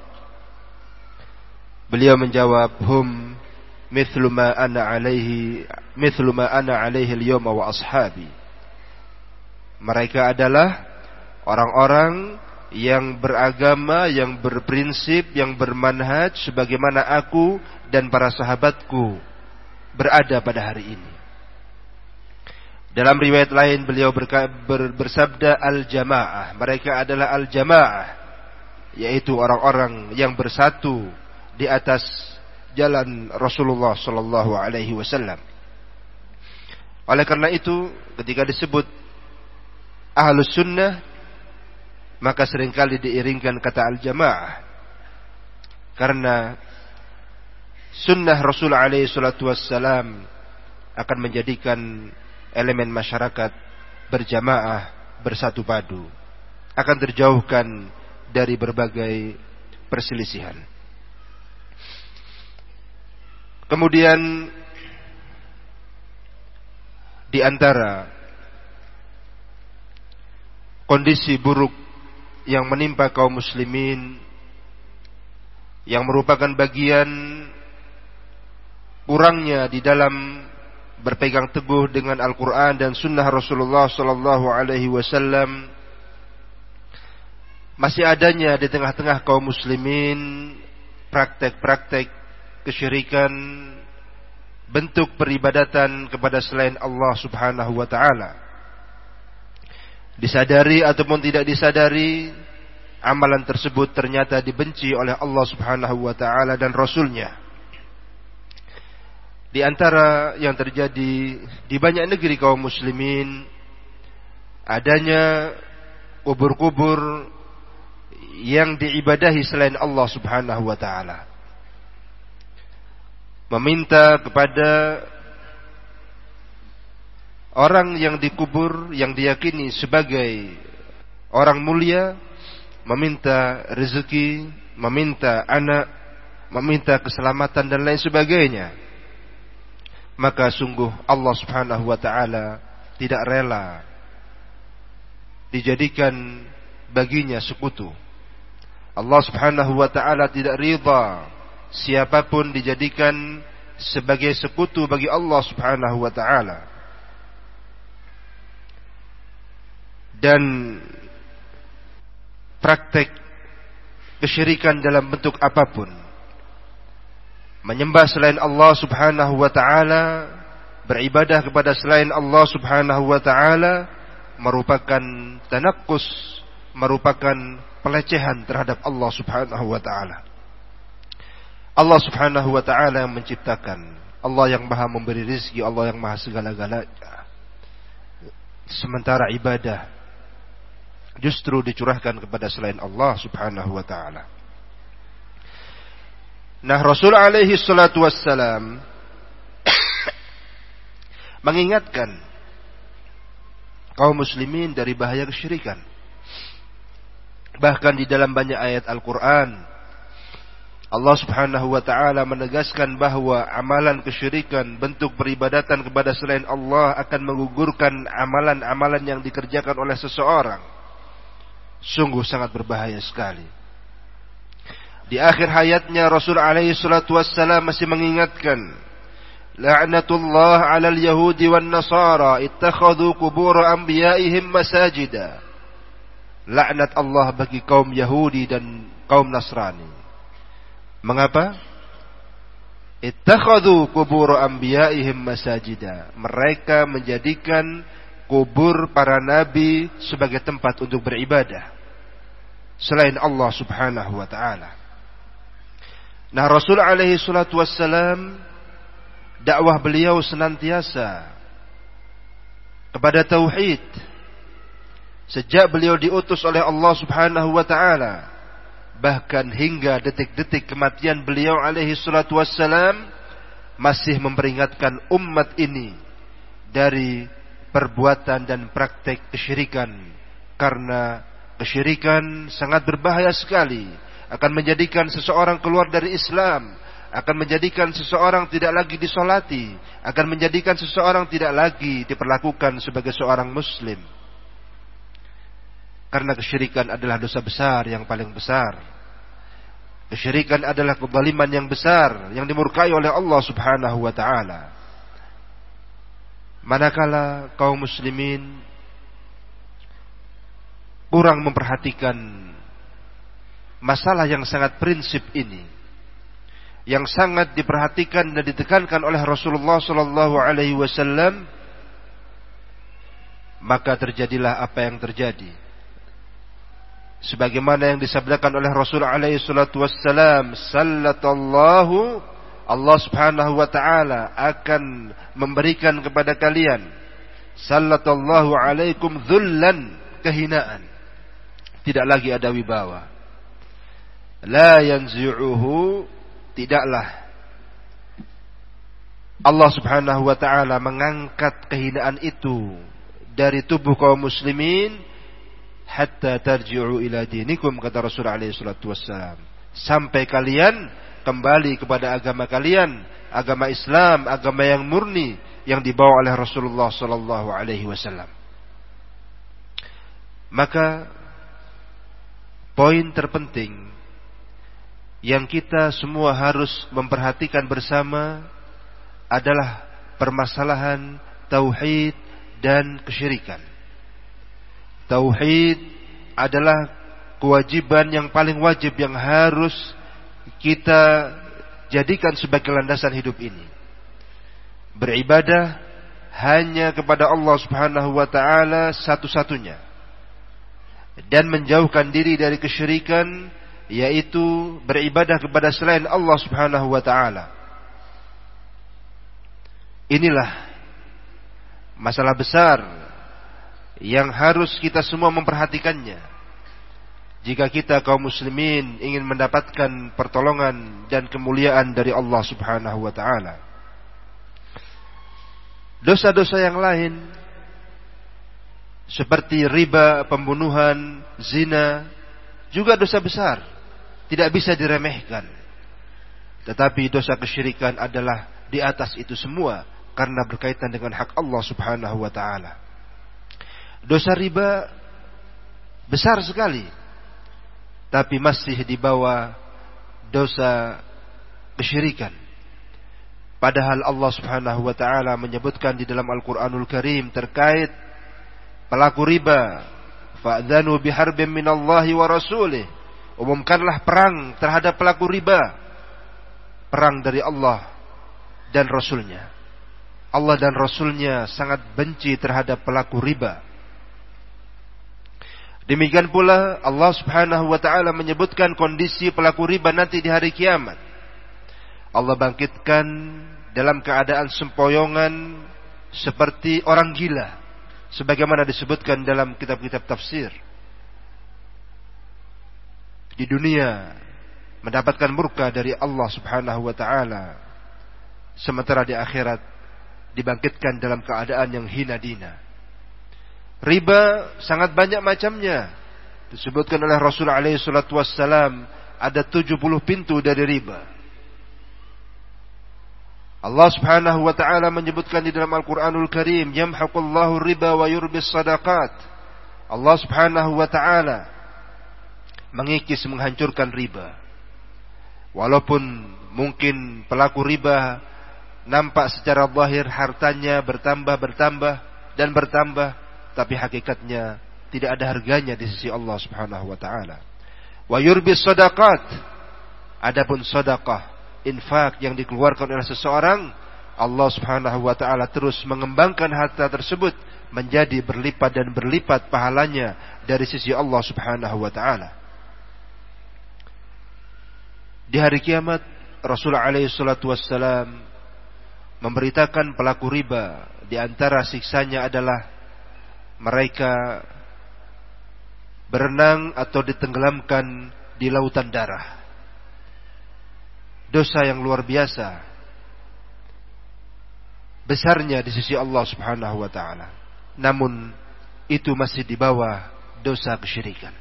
Beliau menjawab, hum mithlu ma ana alaihi mithlu ma ana alaihi al. Mereka adalah orang-orang yang beragama, yang berprinsip, yang bermanhaj sebagaimana aku dan para sahabatku berada pada hari ini. Dalam riwayat lain beliau ber, bersabda al-jamaah. Mereka adalah al-jamaah. Yaitu orang-orang yang bersatu di atas jalan Rasulullah sallallahu alaihi wasallam. Oleh karena itu, ketika disebut ahlus sunnah, maka sering kali diiringkan kata al-jamaah. Karena sunnah Rasul alaihi salatu wassalam akan menjadikan elemen masyarakat berjamaah bersatu padu akan terjauhkan dari berbagai perselisihan. Kemudian di antara kondisi buruk yang menimpa kaum muslimin yang merupakan bagian kurangnya di dalam berpegang teguh dengan Al-Quran dan Sunnah Rasulullah Sallallahu Alaihi Wasallam masih adanya di tengah-tengah kaum muslimin praktek-praktek kesyirikan bentuk peribadatan kepada selain Allah Subhanahu wa taala. Disadari ataupun tidak disadari, amalan tersebut ternyata dibenci oleh Allah Subhanahu wa taala dan rasulnya. Di antara yang terjadi di banyak negeri kaum muslimin adanya kubur-kubur yang diibadahi selain Allah Subhanahu wa taala. Meminta kepada orang yang dikubur yang diyakini sebagai orang mulia meminta rezeki, meminta anak, meminta keselamatan dan lain sebagainya. Maka sungguh Allah Subhanahu wa taala tidak rela dijadikan baginya sekutu. Allah Subhanahu wa taala tidak ridha siapa pun dijadikan sebagai sekutu bagi Allah Subhanahu wa taala. Dan praktek kesyirikan dalam bentuk apa pun. Menyembah selain Allah Subhanahu wa taala, beribadah kepada selain Allah Subhanahu wa taala merupakan tanakkus, merupakan pelecehan terhadap Allah Subhanahu wa taala. Allah Subhanahu wa taala yang menciptakan, Allah yang Maha memberi rezeki, Allah yang Maha segala-galanya. Sementara ibadah justru dicurahkan kepada selain Allah Subhanahu wa taala. Nah, Rasul alaihi salatu wassalam mengingatkan kaum muslimin dari bahaya kesyirikan. Bahkan di dalam banyak ayat Al-Qur'an Allah Subhanahu wa taala menegaskan bahwa amalan kesyirikan, bentuk peribadatan kepada selain Allah akan menggugurkan amalan-amalan yang dikerjakan oleh seseorang sungguh sangat berbahaya sekali. Di akhir hayatnya Rasul alaihi salatu wassalam masih mengingatkan La'natullah 'alal yahudi wan nasara ittakhadhu qubur anbiya'ihim masajida. Laknat Allah bagi kaum Yahudi dan kaum Nasrani. Mengapa? Ittakhadhu qubur anbiya'ihim masajida. Mereka menjadikan kubur para nabi sebagai tempat untuk beribadah selain Allah Subhanahu wa taala. Nah, Rasul alaihi salatu wassalam dakwah beliau senantiasa kepada tauhid sejak beliau diutus oleh Allah Subhanahu wa taala bahkan hingga detik-detik kematian beliau alaihi salatu wassalam masih memperingatkan umat ini dari perbuatan dan praktek kesyirikan. Karena kesyirikan sangat berbahaya sekali. Akan menjadikan seseorang keluar dari Islam akan menjadikan seseorang tidak lagi disolati akan menjadikan seseorang tidak lagi diperlakukan sebagai seorang muslim karena kesyirikan adalah dosa besar yang paling besar. Kesyirikan adalah kezaliman yang besar yang dimurkai oleh Allah Subhanahu wa taala. Manakala kaum muslimin kurang memperhatikan masalah yang sangat prinsip ini yang sangat diperhatikan dan ditekankan oleh Rasulullah sallallahu alaihi wasallam maka terjadilah apa yang terjadi sebagaimana yang disabdakan oleh Rasul alaihi salatu wassalam sallallahu Allah Subhanahu wa taala akan memberikan kepada kalian sallallahu alaikum dhullan kehinaan. Tidak lagi ada wibawa. La yanzi'uhu tidaklah Allah Subhanahu wa taala mengangkat kehinaan itu dari tubuh kaum muslimin hatta tarji'u ila dinikum kata Rasul alaihi salatu wassalam. Sampai kalian kembali kepada agama kalian, agama Islam, agama yang murni yang dibawa oleh Rasulullah sallallahu alaihi wasallam. Maka poin terpenting yang kita semua harus memperhatikan bersama adalah permasalahan tauhid dan kesyirikan. Tauhid adalah kewajiban yang paling wajib yang harus kita jadikan sebagai landasan hidup ini. Beribadah hanya kepada Allah Subhanahu wa taala satu-satunya dan menjauhkan diri dari kesyirikan yaitu beribadah kepada selain Allah Subhanahu wa taala. Inilah masalah besar yang harus kita semua memperhatikannya. Jika kita kaum muslimin ingin mendapatkan pertolongan dan kemuliaan dari Allah Subhanahu wa taala. Dosa-dosa yang lain seperti riba, pembunuhan, zina, juga dosa besar, tidak bisa diremehkan. Tetapi dosa kesyirikan adalah di atas itu semua karena berkaitan dengan hak Allah Subhanahu wa taala. Dosa riba besar sekali, tapi masih di bawah dosa kesyirikan. Padahal Allah Subhanahu wa taala menyebutkan di dalam Al-Qur'anul Karim terkait pelaku riba. Fa'dhanu biharbin minallahi wa rasulih. Umumkanlah perang terhadap pelaku riba. Perang dari Allah dan Rasulnya. Allah dan Rasulnya sangat benci terhadap pelaku riba demikian pula Allah subhanahu wa ta'ala menyebutkan kondisi pelaku riba nanti di hari kiamat Allah bangkitkan dalam keadaan sempoyongan seperti orang gila sebagaimana disebutkan dalam kitab-kitab tafsir. Di dunia mendapatkan murka dari Allah Subhanahu wa taala. Sementara di akhirat dibangkitkan dalam keadaan yang hina dina. Riba sangat banyak macamnya. Disebutkan oleh Rasulullah alaihi salatu wassalam ada 70 pintu dari riba. Allah Subhanahu wa taala menyebutkan di dalam Al-Qur'anul Karim, "Yamhaqullahu riba wa yurbis sadaqat." Allah Subhanahu wa taala mengikis menghancurkan riba. Walaupun mungkin pelaku riba nampak secara zahir hartanya bertambah bertambah dan bertambah, tapi hakikatnya tidak ada harganya di sisi Allah Subhanahu wa taala. Wa yurbis sadaqat. Adapun sedekah infak yang dikeluarkan oleh seseorang, Allah Subhanahu wa taala terus mengembangkan harta tersebut menjadi berlipat dan berlipat pahalanya dari sisi Allah Subhanahu wa taala. Di hari kiamat Rasulullah alaihi salatu wassalam memberitakan pelaku riba di antara siksanya adalah mereka berenang atau ditenggelamkan di lautan darah dosa yang luar biasa besarnya di sisi Allah Subhanahu wa taala. Namun itu masih di bawah dosa kesyirikan.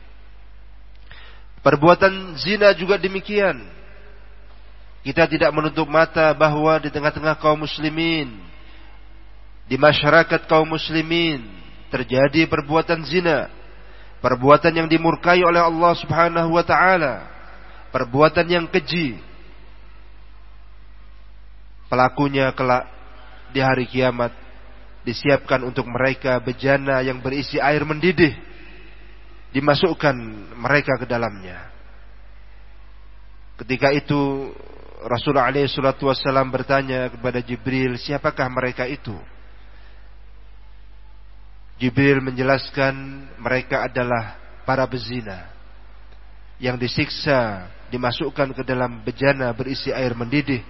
Perbuatan zina juga demikian. Kita tidak menutup mata bahwa di tengah-tengah kaum muslimin di masyarakat kaum muslimin terjadi perbuatan zina, perbuatan yang dimurkai oleh Allah Subhanahu wa taala, perbuatan yang keji, pelakunya kelak di hari kiamat disiapkan untuk mereka bejana yang berisi air mendidih dimasukkan mereka ke dalamnya. Ketika itu Rasulullah alaihi wasallam bertanya kepada Jibril siapakah mereka itu Jibril menjelaskan mereka adalah para bezina yang disiksa dimasukkan ke dalam bejana berisi air mendidih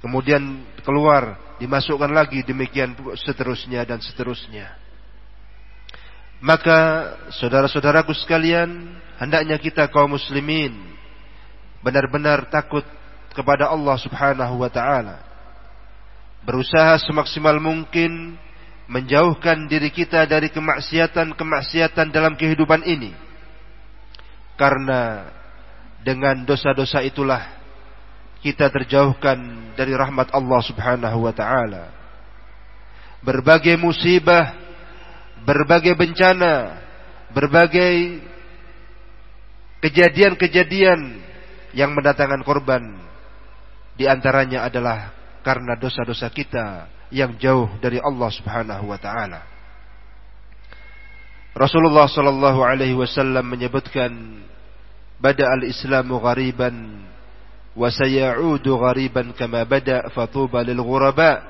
kemudian keluar, dimasukkan lagi demikian seterusnya dan seterusnya. Maka saudara-saudaraku sekalian, hendaknya kita kaum muslimin benar-benar takut kepada Allah Subhanahu wa taala. Berusaha semaksimal mungkin menjauhkan diri kita dari kemaksiatan-kemaksiatan dalam kehidupan ini. Karena dengan dosa-dosa itulah kita terjauhkan dari rahmat Allah Subhanahu wa taala. Berbagai musibah, berbagai bencana, berbagai kejadian-kejadian yang mendatangkan korban di antaranya adalah karena dosa-dosa kita yang jauh dari Allah Subhanahu wa taala. Rasulullah sallallahu alaihi wasallam menyebutkan bada al-islamu ghariban wa sayaudu ghariban kama bada fatuba lil ghuraba.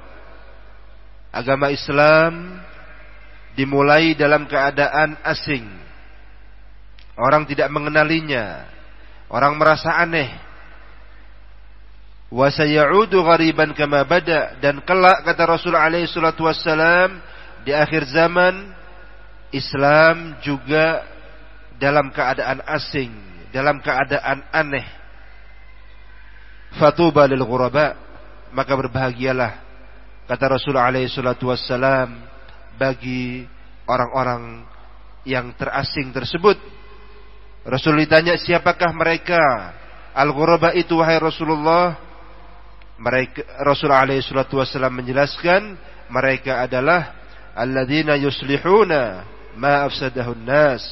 Agama Islam dimulai dalam keadaan asing. Orang tidak mengenalinya. Orang merasa aneh wa sayaudu ghariban kama bada dan kelak kata Rasul alaihi salatu wassalam di akhir zaman Islam juga dalam keadaan asing dalam keadaan aneh. Fatuba lil ghuraba, maka berbahagialah kata Rasulullah alaihi salatu wassalam bagi orang-orang yang terasing tersebut. Rasul ditanya siapakah mereka? Al-ghuraba itu wahai Rasulullah. Mereka Rasul alaihi salatu wassalam menjelaskan mereka adalah alladzina yuslihuna ma afsadahun nas.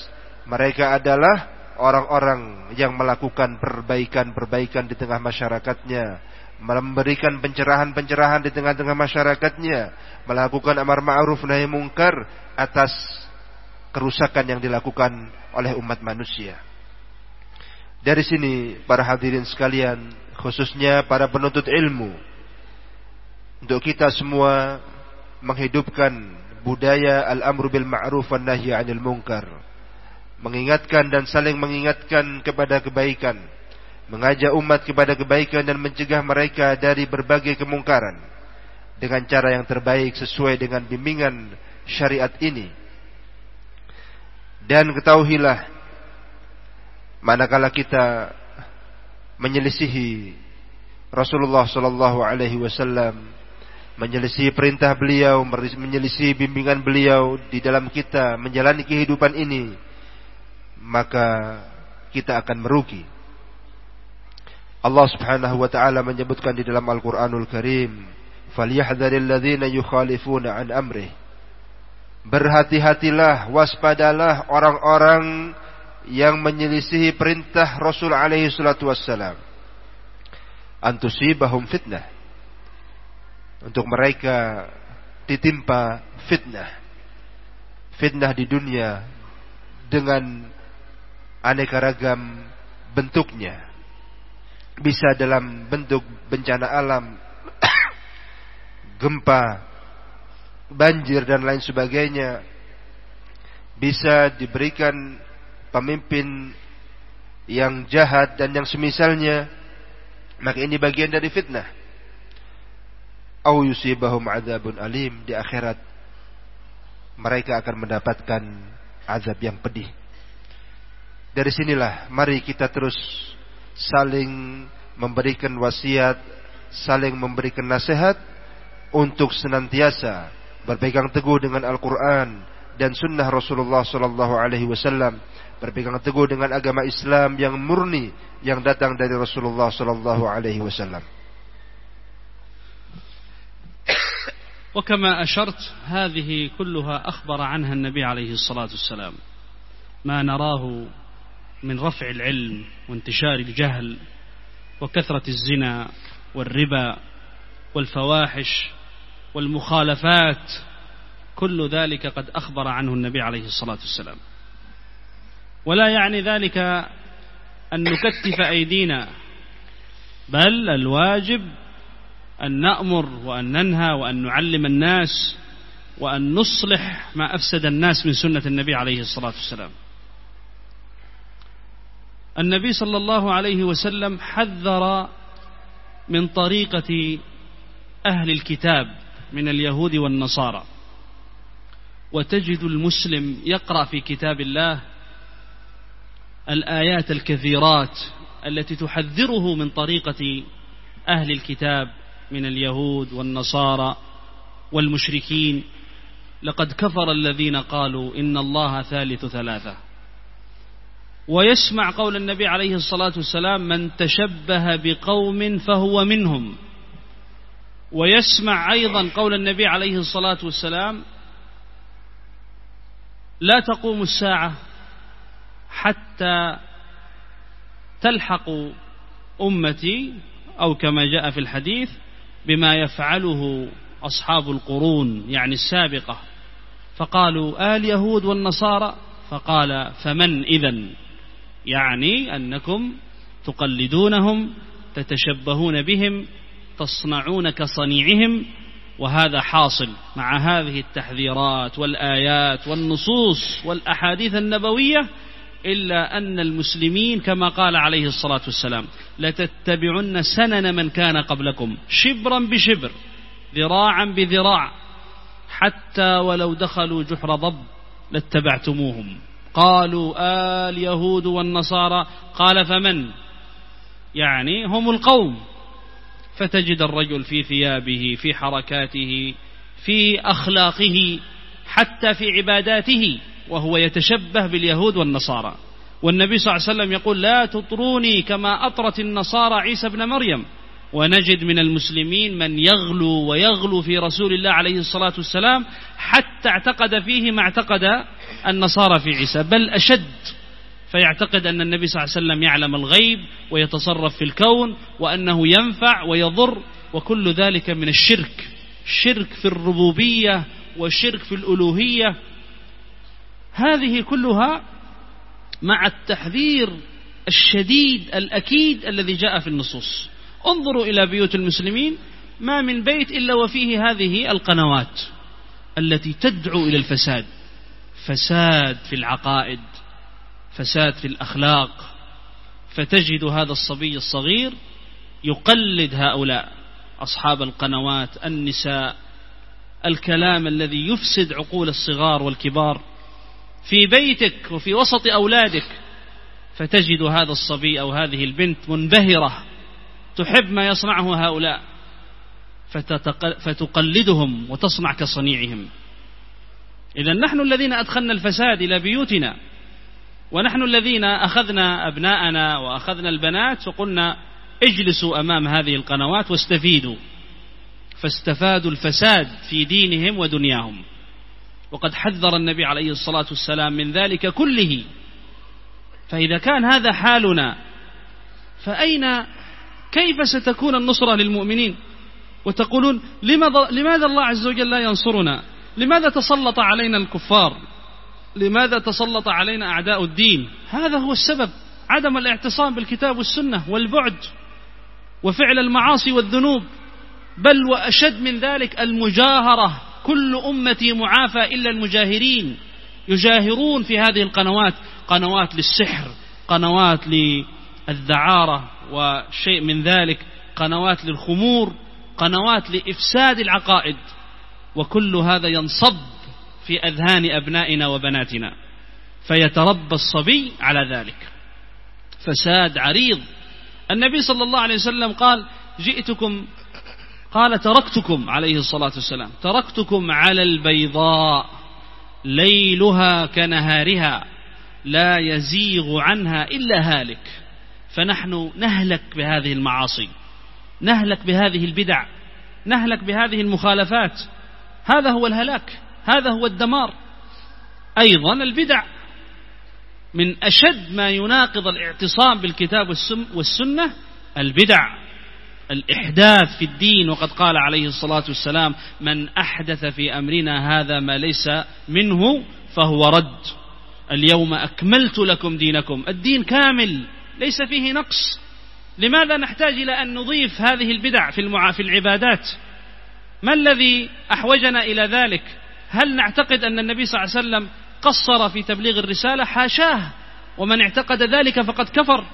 Mereka adalah orang-orang yang melakukan perbaikan-perbaikan di tengah masyarakatnya, memberikan pencerahan-pencerahan di tengah-tengah masyarakatnya, melakukan amar ma'ruf nahi mungkar atas kerusakan yang dilakukan oleh umat manusia. Dari sini para hadirin sekalian, khususnya para penuntut ilmu, untuk kita semua menghidupkan budaya al-amru bil ma'ruf wan nahyi 'anil munkar. Mengingatkan dan saling mengingatkan kepada kebaikan, mengajak umat kepada kebaikan dan mencegah mereka dari berbagai kemungkaran. Dengan cara yang terbaik sesuai dengan bimbingan syariat ini. Dan ketahuilah manakala kita menyelisihi Rasulullah sallallahu alaihi wasallam menyelisihi perintah beliau, menyelisihi bimbingan beliau di dalam kita menjalani kehidupan ini maka kita akan merugi. Allah Subhanahu wa taala menyebutkan di dalam Al-Qur'anul Karim, "Falyahdharil ladzina yukhalifuna an amrih." Berhati-hatilah, waspadalah orang-orang yang menyelisihi perintah Rasul alaihi salatu wassalam. Antusibahum fitnah. Untuk mereka ditimpa fitnah. Fitnah di dunia dengan aneka ragam bentuknya. Bisa dalam bentuk bencana alam, gempa, banjir dan lain sebagainya. Bisa diberikan pemimpin yang jahat dan yang semisalnya. Maka ini bagian dari fitnah. Au yusibahum adzabun alim di akhirat mereka akan mendapatkan azab yang pedih. Dari sinilah mari kita terus saling memberikan wasiat, saling memberikan nasihat untuk senantiasa berpegang teguh dengan Al-Quran dan Sunnah Rasulullah Sallallahu Alaihi Wasallam, berpegang teguh dengan agama Islam yang murni yang datang dari Rasulullah Sallallahu Alaihi Wasallam.
وكما أشرت هذه كلها أخبر عنها النبي عليه الصلاة والسلام ما نراه من رفع العلم وانتشار الجهل وكثرة الزنا والربا والفواحش والمخالفات كل ذلك قد أخبر عنه النبي عليه الصلاة والسلام ولا يعني ذلك أن نكتف أيدينا بل الواجب أن نأمر وأن ننهى وأن نعلم الناس وأن نصلح ما أفسد الناس من سنة النبي عليه الصلاة والسلام. النبي صلى الله عليه وسلم حذر من طريقة أهل الكتاب من اليهود والنصارى. وتجد المسلم يقرأ في كتاب الله الآيات الكثيرات التي تحذره من طريقة أهل الكتاب من اليهود والنصارى والمشركين. لقد كفر الذين قالوا إن الله ثالث ثلاثة. ويسمع قول النبي عليه الصلاة والسلام من تشبه بقوم فهو منهم. ويسمع أيضا قول النبي عليه الصلاة والسلام لا تقوم الساعة حتى تلحق أمتي أو كما جاء في الحديث بما يفعله أصحاب القرون يعني السابقة. فقالوا آل يهود والنصارى؟ فقال فمن إذن؟ يعني أنكم تقلدونهم تتشبهون بهم تصنعون كصنيعهم وهذا حاصل مع هذه التحذيرات والآيات والنصوص والأحاديث النبوية إلا أن المسلمين كما قال عليه الصلاة والسلام لتتبعن سنن من كان قبلكم شبرا بشبر ذراعا بذراع حتى ولو دخلوا جحر ضب لاتبعتموهم. قالوا آه اليهود والنصارى قال فمن؟ يعني هم القوم. فتجد الرجل في ثيابه في حركاته في أخلاقه حتى في عباداته. وهو يتشبه باليهود والنصارى. والنبي صلى الله عليه وسلم يقول لا تطروني كما أطرت النصارى عيسى بن مريم. ونجد من المسلمين من يغلو ويغلو في رسول الله عليه الصلاة والسلام حتى اعتقد فيه ما اعتقد النصارى في عيسى بل أشد. فيعتقد أن النبي صلى الله عليه وسلم يعلم الغيب ويتصرف في الكون وأنه ينفع ويضر وكل ذلك من الشرك. شرك في الربوبية وشرك في الألوهية هذه كلها مع التحذير الشديد الأكيد الذي جاء في النصوص. انظروا إلى بيوت المسلمين ما من بيت إلا وفيه هذه القنوات التي تدعو إلى الفساد. فساد في العقائد فساد في الأخلاق. فتجد هذا الصبي الصغير يقلد هؤلاء أصحاب القنوات النساء الكلام الذي يفسد عقول الصغار والكبار. في بيتك وفي وسط أولادك فتجد هذا الصبي أو هذه البنت منبهرة تحب ما يصنعه هؤلاء فتقلدهم وتصنع كصنيعهم. إذا نحن الذين أدخلنا الفساد إلى بيوتنا ونحن الذين أخذنا أبناءنا وأخذنا البنات وقلنا اجلسوا أمام هذه القنوات واستفيدوا فاستفادوا الفساد في دينهم ودنياهم. وقد حذر النبي عليه الصلاة والسلام من ذلك كله. فإذا كان هذا حالنا فأين كيف ستكون النصرة للمؤمنين؟ وتقولون لماذا الله عز وجل لا ينصرنا؟ لماذا تسلط علينا الكفار؟ لماذا تسلط علينا أعداء الدين؟ هذا هو السبب. عدم الاعتصام بالكتاب والسنة والبعد وفعل المعاصي والذنوب. بل وأشد من ذلك المجاهرة. كل أمتي معافى إلا المجاهرين. يجاهرون في هذه القنوات قنوات للسحر قنوات للذعارة وشيء من ذلك قنوات للخمور قنوات لإفساد العقائد. وكل هذا ينصب في أذهان أبنائنا وبناتنا. فيتربى الصبي على ذلك. فساد عريض. النبي صلى الله عليه وسلم قال جئتكم قال تركتكم عليه الصلاة والسلام. تركتكم على البيضاء ليلها كنهارها لا يزيغ عنها إلا هالك. فنحن نهلك بهذه المعاصي نهلك بهذه البدع نهلك بهذه المخالفات. هذا هو الهلاك هذا هو الدمار. أيضا البدع من أشد ما يناقض الاعتصام بالكتاب والسنة البدع. الإحداث في الدين وقد قال عليه الصلاة والسلام من أحدث في أمرنا هذا ما ليس منه فهو رد. اليوم أكملت لكم دينكم. الدين كامل ليس فيه نقص. لماذا نحتاج إلى أن نضيف هذه البدع في. في العبادات؟ ما الذي أحوجنا إلى ذلك؟ هل نعتقد أن النبي صلى الله عليه وسلم قصر في تبليغ الرسالة؟ حاشاه. ومن اعتقد ذلك فقد كفر.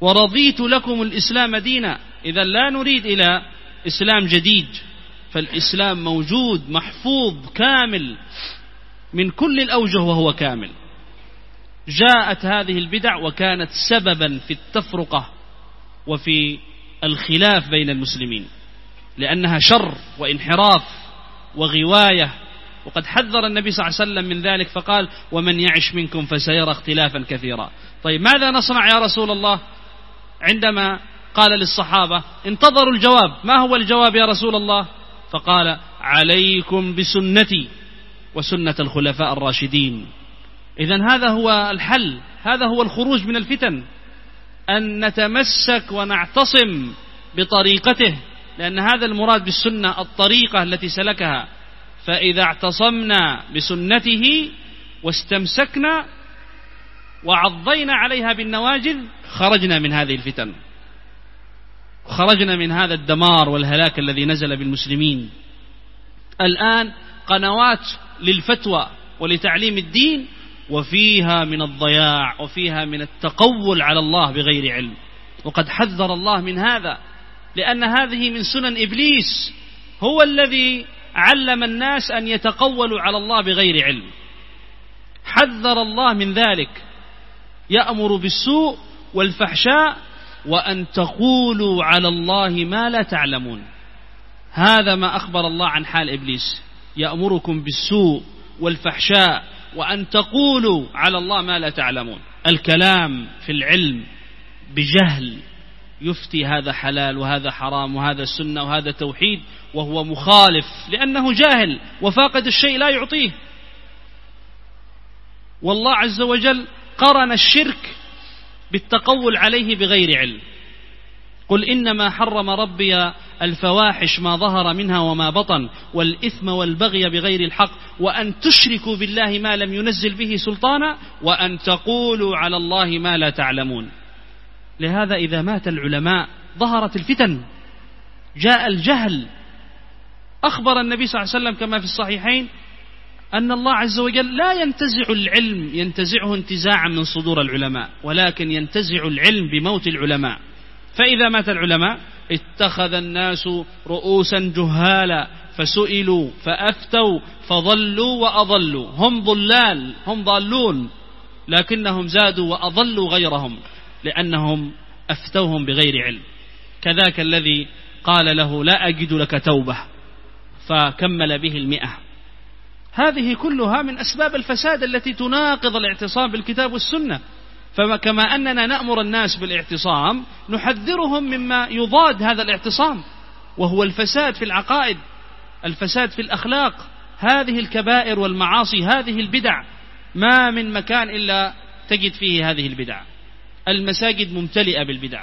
ورضيت لكم الإسلام دينا. إذا لا نريد إلى إسلام جديد فالإسلام موجود محفوظ كامل من كل الأوجه وهو كامل. جاءت هذه البدع وكانت سببا في التفرقة وفي الخلاف بين المسلمين لأنها شر وانحراف وغواية. وقد حذر النبي صلى الله عليه وسلم من ذلك فقال ومن يعش منكم فسيرى اختلافا كثيرا. طيب ماذا نصنع يا رسول الله؟ عندما قال للصحابة انتظروا الجواب ما هو الجواب يا رسول الله؟ فقال عليكم بسنتي وسنة الخلفاء الراشدين. إذا هذا هو الحل هذا هو الخروج من الفتن أن نتمسك ونعتصم بطريقته لأن هذا المراد بالسنة الطريقة التي سلكها. فإذا اعتصمنا بسنته واستمسكنا وعضينا عليها بالنواجذ خرجنا من هذه الفتن. خرجنا من هذا الدمار والهلاك الذي نزل بالمسلمين. الآن قنوات للفتوى ولتعليم الدين وفيها من الضياع وفيها من التقول على الله بغير علم. وقد حذر الله من هذا لأن هذه من سنن إبليس هو الذي علم الناس أن يتقولوا على الله بغير علم. حذر الله من ذلك. يأمر بالسوء والفحشاء وأن تقولوا على الله ما لا تعلمون. هذا ما أخبر الله عن حال إبليس. يأمركم بالسوء والفحشاء وأن تقولوا على الله ما لا تعلمون. الكلام في العلم بجهل يفتي هذا حلال وهذا حرام وهذا سنة وهذا توحيد وهو مخالف لأنه جاهل وفاقد الشيء لا يعطيه. والله عز وجل قرن الشرك بالتقول عليه بغير علم. قل إنما حرم ربي الفواحش ما ظهر منها وما بطن والإثم والبغي بغير الحق وأن تشركوا بالله ما لم ينزل به سلطانا وأن تقولوا على الله ما لا تعلمون. لهذا إذا مات العلماء ظهرت الفتن. جاء الجهل. أخبر النبي صلى الله عليه وسلم كما في الصحيحين أن الله عز وجل لا ينتزع العلم ينتزعه انتزاعا من صدور العلماء ولكن ينتزع العلم بموت العلماء. فإذا مات العلماء اتخذ الناس رؤوسا جهالا فسئلوا فأفتوا فضلوا وأضلوا. هم ضلال هم ضالون لكنهم زادوا وأضلوا غيرهم لأنهم أفتوهم بغير علم. كذاك الذي قال له لا أجد لك توبة فكمل به المئة. هذه كلها من أسباب الفساد التي تناقض الاعتصام بالكتاب والسنة. فكما أننا نأمر الناس بالاعتصام نحذرهم مما يضاد هذا الاعتصام وهو الفساد في العقائد الفساد في الأخلاق هذه الكبائر والمعاصي هذه البدع. ما من مكان إلا تجد فيه هذه البدع. المساجد ممتلئة بالبدع.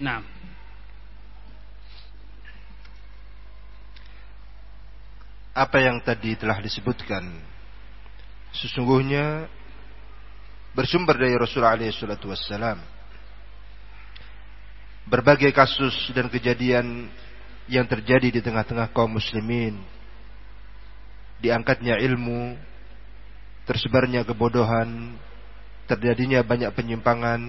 نعم.
Apa yang tadi telah disebutkan sesungguhnya bersumber dari Rasulullah SAW. Berbagai kasus dan kejadian yang terjadi di tengah-tengah kaum muslimin, diangkatnya ilmu, tersebarnya kebodohan, terjadinya banyak penyimpangan,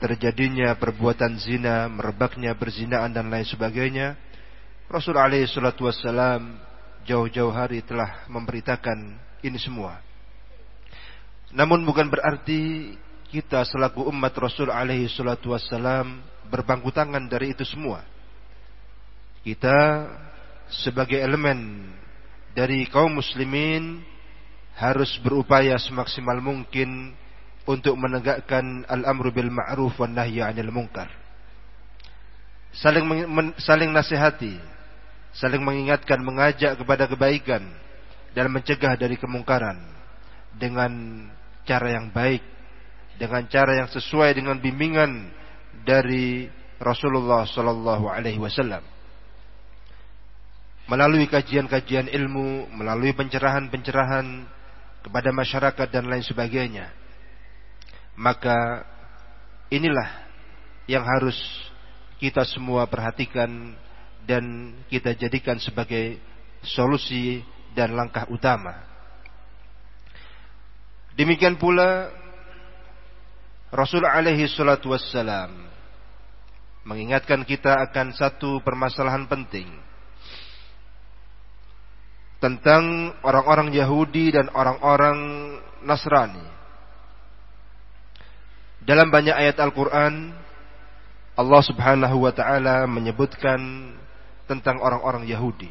terjadinya perbuatan zina, merebaknya berzinaan dan lain sebagainya. Rasulullah SAW jauh-jauh hari telah memberitakan ini semua. Namun bukan berarti kita selaku umat Rasul alaihi salatu wassalam berbangku tangan dari itu semua. Kita sebagai elemen dari kaum muslimin harus berupaya semaksimal mungkin untuk menegakkan al-amru bil ma'ruf wan nahyi 'anil munkar. Saling saling nasihati, saling mengingatkan, mengajak kepada kebaikan dan mencegah dari kemungkaran dengan cara yang baik, dengan cara yang sesuai dengan bimbingan dari Rasulullah sallallahu alaihi wasallam. Melalui kajian-kajian ilmu, melalui pencerahan-pencerahan kepada masyarakat dan lain sebagainya. Maka inilah yang harus kita semua perhatikan dan kita jadikan sebagai solusi dan langkah utama Demikian pula Rasul alaihi salatu wassalam mengingatkan kita akan satu permasalahan penting tentang orang-orang Yahudi dan orang-orang Nasrani. Dalam banyak ayat Al-Quran, Allah subhanahu wa ta'ala menyebutkan tentang orang-orang Yahudi.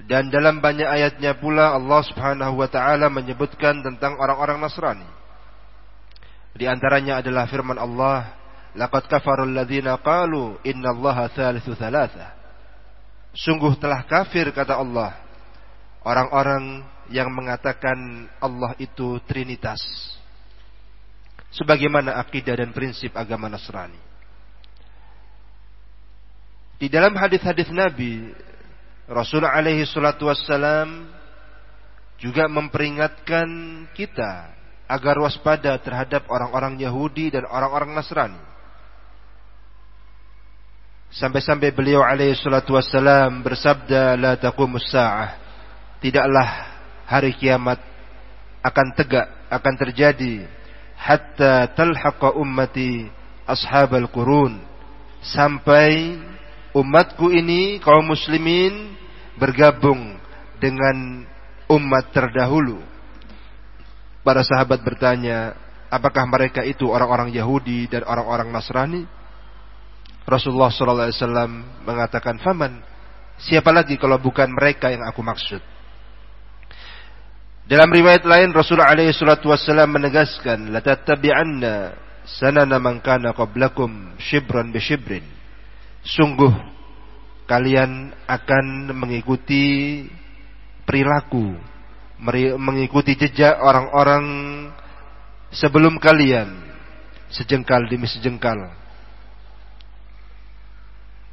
Dan dalam banyak ayatnya pula Allah Subhanahu wa taala menyebutkan tentang orang-orang Nasrani. Di antaranya adalah firman Allah, "Laqad kafara alladziina qalu innallaha tsalitsu tsalatsa." Sungguh telah kafir kata Allah orang-orang yang mengatakan Allah itu trinitas. Sebagaimana akidah dan prinsip agama Nasrani. Di dalam hadis-hadis Nabi Rasul alaihi salatu wassalam juga memperingatkan kita agar waspada terhadap orang-orang Yahudi dan orang-orang Nasrani. Sampai-sampai beliau alaihi salatu wassalam bersabda la taqumus sa'ah. Tidaklah hari kiamat akan tegak, akan terjadi hatta talhaqa ummati ashabal qurun sampai umatku ini kaum muslimin bergabung dengan umat terdahulu. Para sahabat bertanya, apakah mereka itu orang-orang Yahudi dan orang-orang Nasrani? Rasulullah SAW mengatakan, "Faman, siapa lagi kalau bukan mereka yang aku maksud?" Dalam riwayat lain Rasulullah salatu wasallam menegaskan, "La tattabi'anna sanana man kana qablakum shibran bi shibrin." Sungguh kalian akan mengikuti perilaku, mengikuti jejak orang-orang sebelum kalian sejengkal demi sejengkal.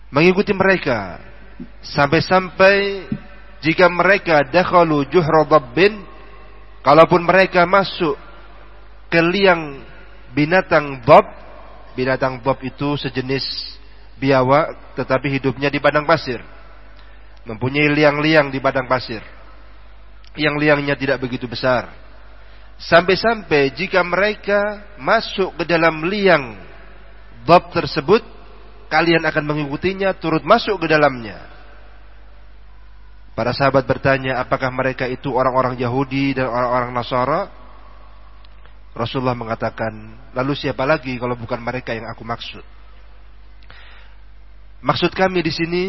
Mengikuti mereka sampai-sampai jika mereka dakhalu juhra dabbin kalaupun mereka masuk ke liang binatang dab binatang dab itu sejenis biawak tetapi hidupnya di padang pasir. Mempunyai liang-liang di padang pasir. Yang liangnya tidak begitu besar. Sampai-sampai jika mereka masuk ke dalam liang bab tersebut, kalian akan mengikutinya turut masuk ke dalamnya. Para sahabat bertanya, apakah mereka itu orang-orang Yahudi dan orang-orang Nasara? Rasulullah mengatakan, lalu siapa lagi kalau bukan mereka yang aku maksud? Maksud kami di sini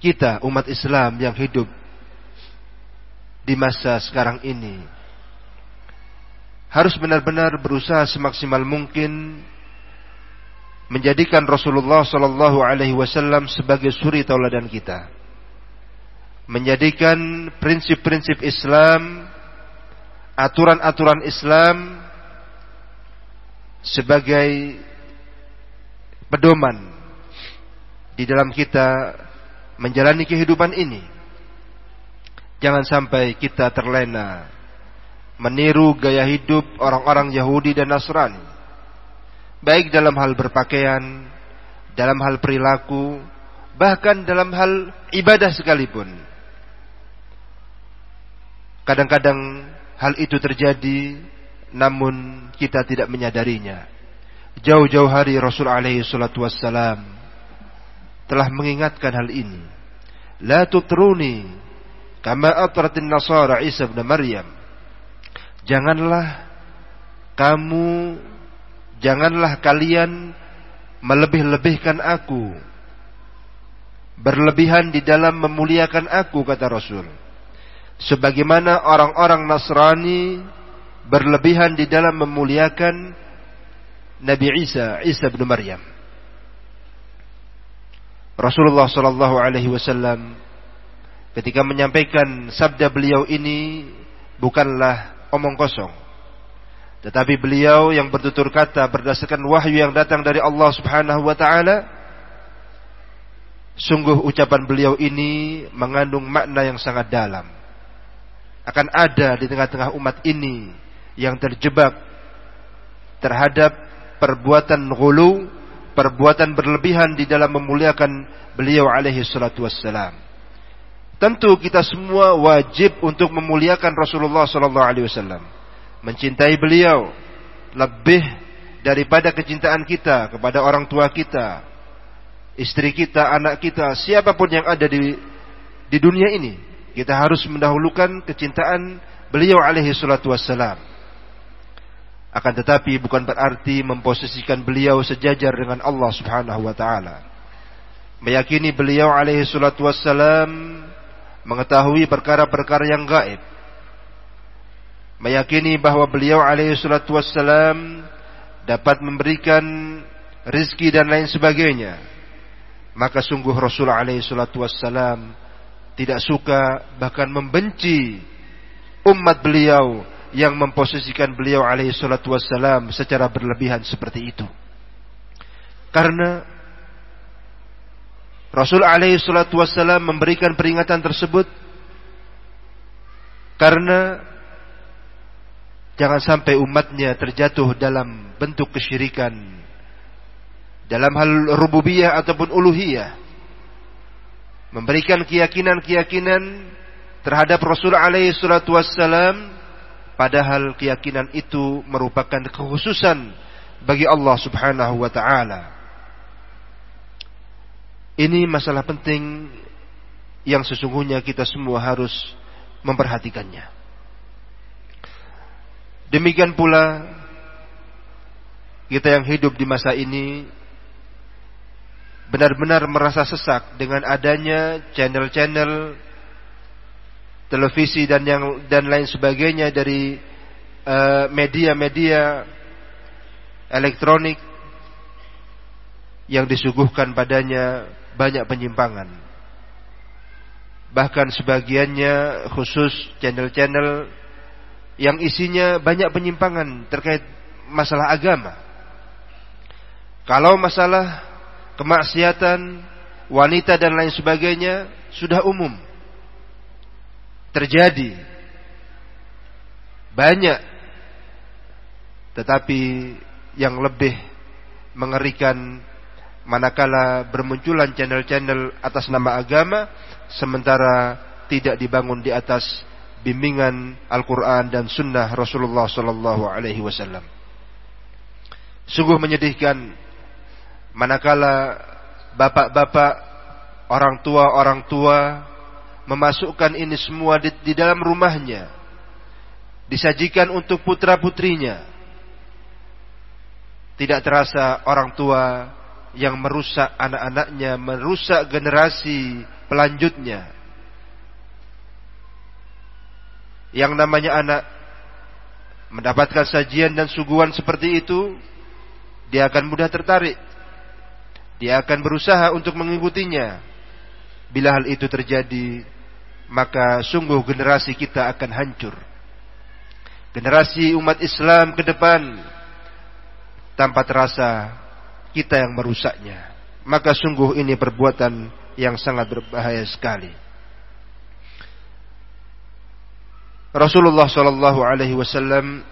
kita umat Islam yang hidup di masa sekarang ini harus benar-benar berusaha semaksimal mungkin menjadikan Rasulullah Shallallahu Alaihi Wasallam sebagai suri tauladan kita, menjadikan prinsip-prinsip Islam, aturan-aturan Islam sebagai pedoman di dalam kita menjalani kehidupan ini. Jangan sampai kita terlena meniru gaya hidup orang-orang Yahudi dan Nasrani. Baik dalam hal berpakaian, dalam hal perilaku, bahkan dalam hal ibadah sekalipun. Kadang-kadang hal itu terjadi namun kita tidak menyadarinya. Jauh-jauh hari Rasul alaihi salatu wassalam telah mengingatkan hal ini. La tutruni kama atratin nasara Isa bin Maryam. Janganlah kamu janganlah kalian melebih-lebihkan aku. Berlebihan di dalam memuliakan aku kata Rasul. Sebagaimana orang-orang Nasrani berlebihan di dalam memuliakan Nabi Isa, Isa bin Maryam. Rasulullah Shallallahu Alaihi Wasallam ketika menyampaikan sabda beliau ini bukanlah omong kosong, tetapi beliau yang bertutur kata berdasarkan wahyu yang datang dari Allah Subhanahu Wa Taala. Sungguh ucapan beliau ini mengandung makna yang sangat dalam. Akan ada di tengah-tengah umat ini yang terjebak terhadap perbuatan ghulu perbuatan berlebihan di dalam memuliakan beliau alaihi salatu wassalam. Tentu kita semua wajib untuk memuliakan Rasulullah sallallahu alaihi wasallam. Mencintai beliau lebih daripada kecintaan kita kepada orang tua kita, istri kita, anak kita, siapa pun yang ada di di dunia ini. Kita harus mendahulukan kecintaan beliau alaihi salatu wassalam. Akan tetapi bukan berarti memposisikan beliau sejajar dengan Allah Subhanahu wa taala. Meyakini beliau alaihi salatu wassalam mengetahui perkara-perkara yang gaib, meyakini bahwa beliau alaihi salatu wassalam dapat memberikan rizki dan lain sebagainya, maka sungguh Rasul alaihi salatu wassalam tidak suka bahkan membenci umat beliau yang memposisikan beliau alaihi salatu wassalam secara berlebihan seperti itu. Karena Rasul alaihi salatu wassalam memberikan peringatan tersebut karena jangan sampai umatnya terjatuh dalam bentuk kesyirikan dalam hal rububiyah ataupun uluhiyah memberikan keyakinan-keyakinan terhadap Rasul alaihi salatu wassalam padahal keyakinan itu merupakan kekhususan bagi Allah Subhanahu wa taala. Ini masalah penting yang sesungguhnya kita semua harus memperhatikannya. Demikian pula kita yang hidup di masa ini benar-benar merasa sesak dengan adanya channel-channel televisi dan yang dan lain sebagainya dari eh, media-media elektronik yang disuguhkan padanya banyak penyimpangan. Bahkan sebagiannya khusus channel-channel yang isinya banyak penyimpangan terkait masalah agama. Kalau masalah kemaksiatan, wanita dan lain sebagainya sudah umum. Terjadi. Banyak. Tetapi yang lebih mengerikan manakala bermunculan channel-channel atas nama agama sementara tidak dibangun di atas bimbingan Al-Quran dan Sunnah Rasulullah Sallallahu Alaihi Wasallam. Sungguh menyedihkan manakala bapak-bapak, orang tua-orang tua memasukkan ini semua di, di dalam rumahnya, disajikan untuk putra-putrinya. Tidak terasa orang tua yang merusak anak-anaknya, merusak generasi pelanjutnya. Yang namanya anak mendapatkan sajian dan suguhan seperti itu, dia akan mudah tertarik dia akan berusaha untuk mengikutinya. Bila hal itu terjadi, maka sungguh generasi kita akan hancur. Generasi umat Islam ke depan tanpa terasa kita yang merusaknya. Maka sungguh ini perbuatan yang sangat berbahaya sekali. Rasulullah Shallallahu Alaihi Wasallam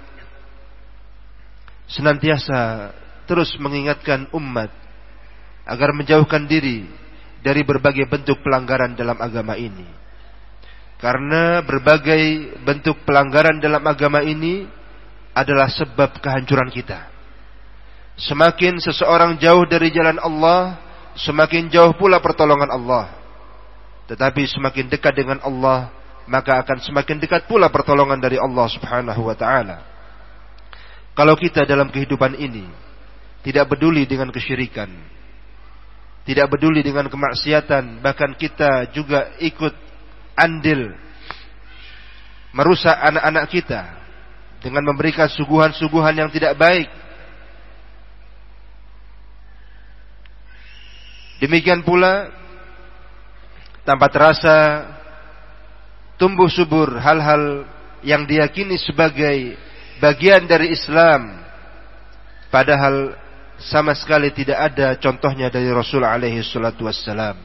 senantiasa terus mengingatkan umat agar menjauhkan diri dari berbagai bentuk pelanggaran dalam agama ini. Karena berbagai bentuk pelanggaran dalam agama ini adalah sebab kehancuran kita. Semakin seseorang jauh dari jalan Allah, semakin jauh pula pertolongan Allah. Tetapi semakin dekat dengan Allah, maka akan semakin dekat pula pertolongan dari Allah Subhanahu wa taala. Kalau kita dalam kehidupan ini tidak peduli dengan kesyirikan, tidak peduli dengan kemaksiatan, bahkan kita juga ikut andil merusak anak-anak kita dengan memberikan suguhan-suguhan yang tidak baik. Demikian pula tanpa terasa tumbuh subur hal-hal yang diyakini sebagai bagian dari Islam padahal sama sekali tidak ada contohnya dari Rasul alaihi salatu wassalam.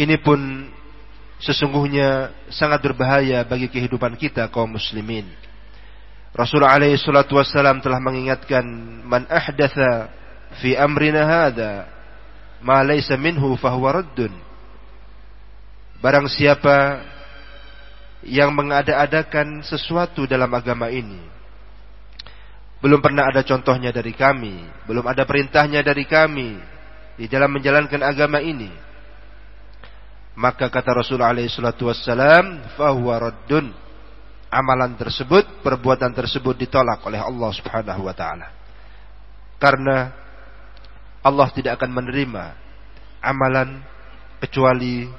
Ini pun sesungguhnya sangat berbahaya bagi kehidupan kita kaum muslimin. Rasul alaihi salatu wassalam telah mengingatkan man ahdatha fi amrina hadha ma laysa minhu fahuwa raddun. Barang siapa yang mengada-adakan sesuatu dalam agama ini belum pernah ada contohnya dari kami, belum ada perintahnya dari kami di dalam menjalankan agama ini. Maka kata Rasulullah salatu wassalam, fahuwa raddun. Amalan tersebut, perbuatan tersebut ditolak oleh Allah Subhanahu wa taala. Karena Allah tidak akan menerima amalan kecuali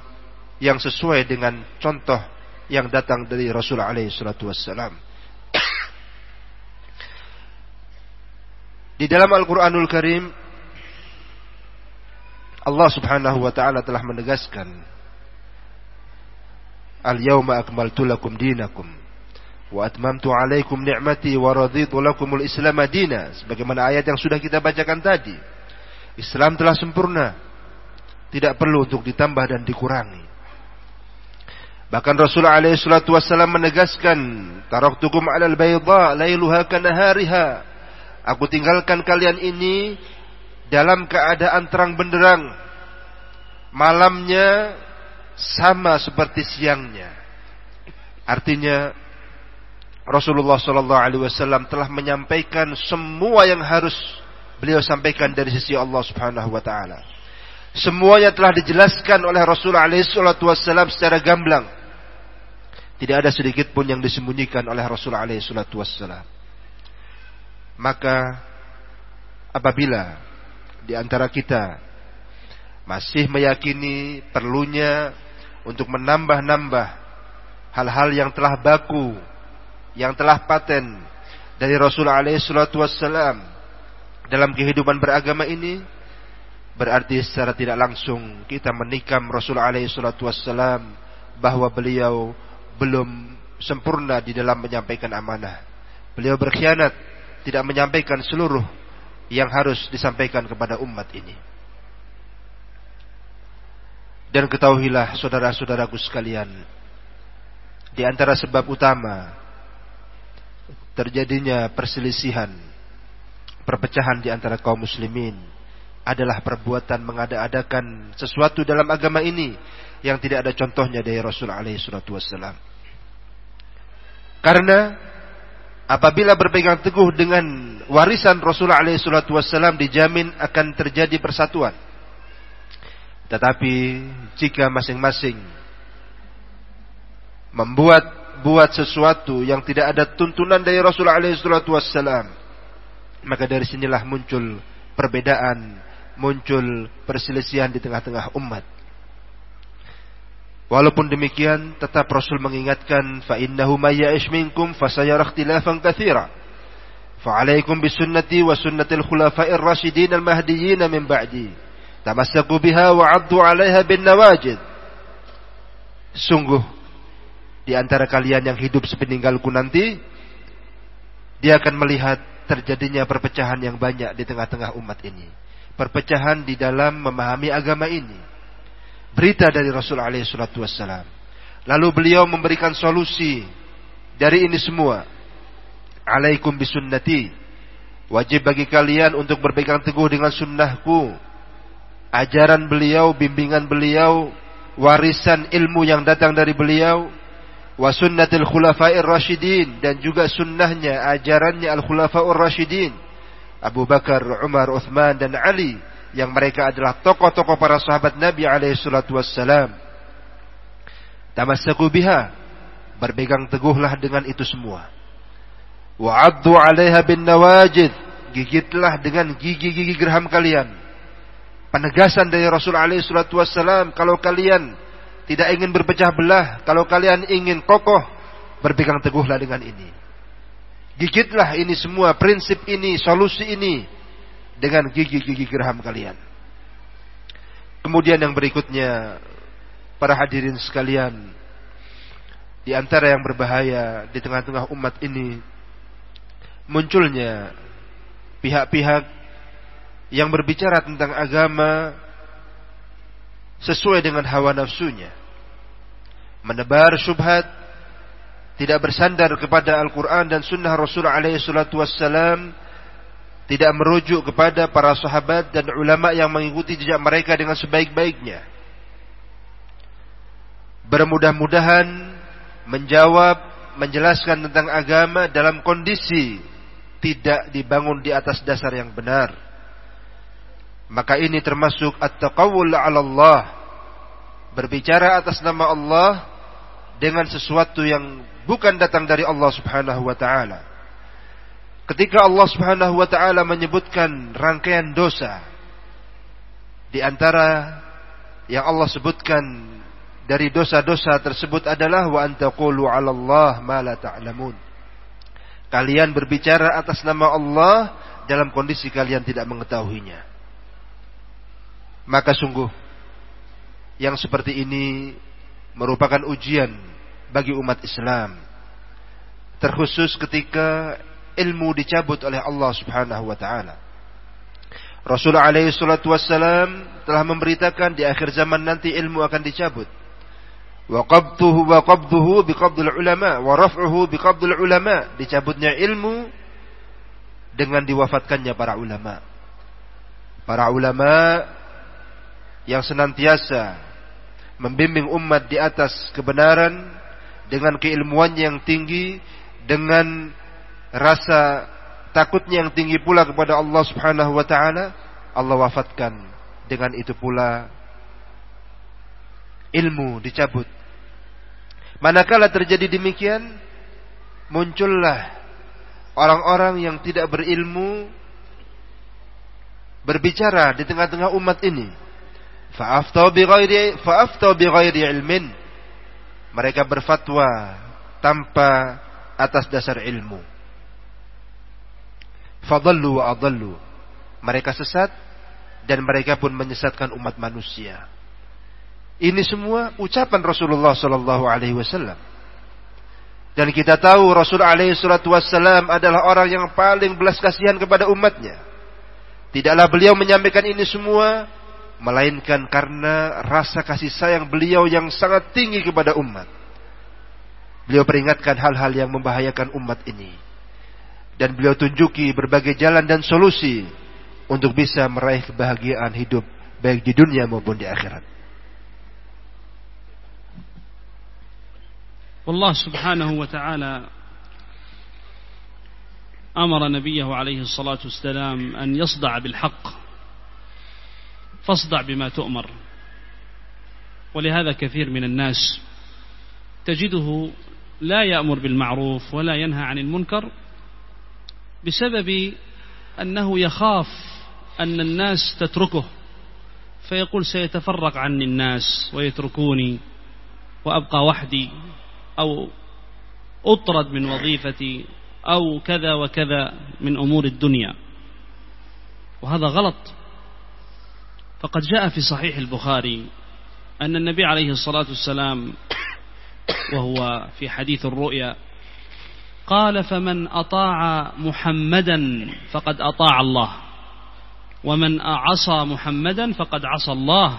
yang sesuai dengan contoh yang datang dari Rasulullah alaihi salatu. Di dalam Al-Qur'anul Karim Allah Subhanahu wa taala telah menegaskan Al-yawma akmaltu lakum dinakum wa atmamtu alaikum ni'mati wa raditu lakumul Islam madina sebagaimana ayat yang sudah kita bacakan tadi. Islam telah sempurna. Tidak perlu untuk ditambah dan dikurangi. Bahkan Rasulullah alaihi salatu wasallam menegaskan, "Taraktukum 'alal bayda lailuha kanahariha." Aku tinggalkan kalian ini dalam keadaan terang benderang. Malamnya sama seperti siangnya. Artinya Rasulullah Shallallahu Alaihi Wasallam telah menyampaikan semua yang harus beliau sampaikan dari sisi Allah Subhanahu Wa Taala. Semuanya telah dijelaskan oleh Rasulullah SAW secara gamblang. Tidak ada sedikit pun yang disembunyikan oleh Rasulullah SAW. Maka apabila di antara kita masih meyakini perlunya untuk menambah-nambah hal-hal yang telah baku, yang telah paten dari Rasulullah SAW dalam kehidupan beragama ini, Berarti secara tidak langsung kita menikam Rasul alaihi salatu wassalam bahwa beliau belum sempurna di dalam menyampaikan amanah. Beliau berkhianat, tidak menyampaikan seluruh yang harus disampaikan kepada umat ini. Dan ketahuilah saudara-saudaraku sekalian, di antara sebab utama terjadinya perselisihan, perpecahan di antara kaum muslimin adalah perbuatan mengada-adakan sesuatu dalam agama ini yang tidak ada contohnya dari Rasul alaihi salatu wassalam. Karena apabila berpegang teguh dengan warisan Rasul alaihi dijamin akan terjadi persatuan. Tetapi jika masing-masing membuat buat sesuatu yang tidak ada tuntunan dari Rasul alaihi salatu wassalam, maka dari sinilah muncul perbedaan muncul perselisihan di tengah-tengah umat. Walaupun demikian, tetap Rasul mengingatkan, فَإِنَّهُ مَا يَعِشْ مِنْكُمْ فَسَيَرَ اخْتِلَافًا كَثِيرًا فَعَلَيْكُمْ بِسُنَّتِي وَسُنَّةِ الْخُلَفَاءِ الرَّاشِدِينَ الْمَهْدِيِّينَ مِنْ بَعْدِي Tamassaku biha wa 'addu 'alaiha bin nawajid. Sungguh di antara kalian yang hidup sepeninggalku nanti dia akan melihat terjadinya perpecahan yang banyak di tengah-tengah umat ini. Perpecahan di dalam memahami agama ini. Berita dari Rasul alaihi salatu wasallam Lalu beliau memberikan solusi dari ini semua. Alaikum bisunnati. Wajib bagi kalian untuk berpegang teguh dengan sunnahku Ajaran beliau, bimbingan beliau, warisan ilmu yang datang dari beliau. Wa sunnatil khulafa'ir rasyidin. Dan juga sunnahnya, ajarannya al-khulafa'ur rasyidin Abu Bakar, Umar, Uthman dan Ali yang mereka adalah tokoh-tokoh para sahabat Nabi alaihi salatu wassalam. Tamassaku biha, berpegang teguhlah dengan itu semua. Wa'addu 'alaiha bin nawajid, gigitlah dengan gigi-gigi geraham kalian. Penegasan dari Rasul alaihi salatu wassalam, kalau kalian tidak ingin berpecah belah, kalau kalian ingin kokoh, berpegang teguhlah dengan ini. Gigitlah ini semua prinsip ini, solusi ini dengan gigi-gigi geraham kalian. Kemudian yang berikutnya, para hadirin sekalian, di antara yang berbahaya di tengah-tengah umat ini munculnya pihak-pihak yang berbicara tentang agama sesuai dengan hawa nafsunya, menebar syubhat, tidak bersandar kepada Al-Quran dan Sunnah Rasulullah alaihi wassalam, tidak merujuk kepada para sahabat dan ulama yang mengikuti jejak mereka dengan sebaik-baiknya. Bermudah-mudahan menjawab, menjelaskan tentang agama dalam kondisi tidak dibangun di atas dasar yang benar. Maka ini termasuk at-taqawul 'ala Allah. Berbicara atas nama Allah dengan sesuatu yang bukan datang dari Allah Subhanahu wa taala. Ketika Allah Subhanahu wa taala menyebutkan rangkaian dosa di antara yang Allah sebutkan dari dosa-dosa tersebut adalah wa antaqulu 'ala Allah ma la ta'lamun. Kalian berbicara atas nama Allah dalam kondisi kalian tidak mengetahuinya. Maka sungguh yang seperti ini merupakan ujian bagi umat Islam. Terkhusus ketika ilmu dicabut oleh Allah Subhanahu wa taala. Rasulullah alaihi salatu wassalam telah memberitakan di akhir zaman nanti ilmu akan dicabut. Wa qabduhu wa qabduhu biqabdil ulama wa raf'uhu biqabdil ulama. Dicabutnya ilmu dengan diwafatkannya para ulama. Para ulama yang senantiasa membimbing umat di atas kebenaran dengan keilmuannya yang tinggi, dengan rasa takutnya yang tinggi pula kepada Allah Subhanahu wa taala, Allah wafatkan dengan itu pula ilmu dicabut. Manakala terjadi demikian, muncullah orang-orang yang tidak berilmu berbicara di tengah-tengah umat ini. Fa'aftau bighairi fa'aftau bighairi ilmin. Mereka berfatwa tanpa atas dasar ilmu fadallu wa adallu. Mereka sesat dan mereka pun menyesatkan umat manusia. Ini semua ucapan Rasulullah sallallahu alaihi wasallam. Dan kita tahu Rasul alaihi wasallam adalah orang yang paling belas kasihan kepada umatnya. Tidaklah beliau menyampaikan ini semua melainkan karena rasa kasih sayang beliau yang sangat tinggi kepada umat. Beliau peringatkan hal-hal yang membahayakan umat ini dan beliau tunjuki berbagai jalan dan solusi untuk bisa meraih kebahagiaan hidup baik di dunia maupun di akhirat.
والله سبحانه وتعالى امر نبيه عليه الصلاه والسلام ان يصدع بالحق فاصدع بما تؤمر. ولهذا كثير من الناس تجده لا يأمر بالمعروف ولا ينهى عن المنكر بسبب أنه يخاف أن الناس تتركه فيقول سيتفرق عني الناس ويتركوني وأبقى وحدي أو أطرد من وظيفتي أو كذا وكذا من أمور الدنيا. وهذا غلط. فقد جاء في صحيح البخاري أن النبي عليه الصلاة والسلام وهو في حديث الرؤيا قال فمن أطاع محمدا فقد أطاع الله ومن عصى محمدا فقد عصى الله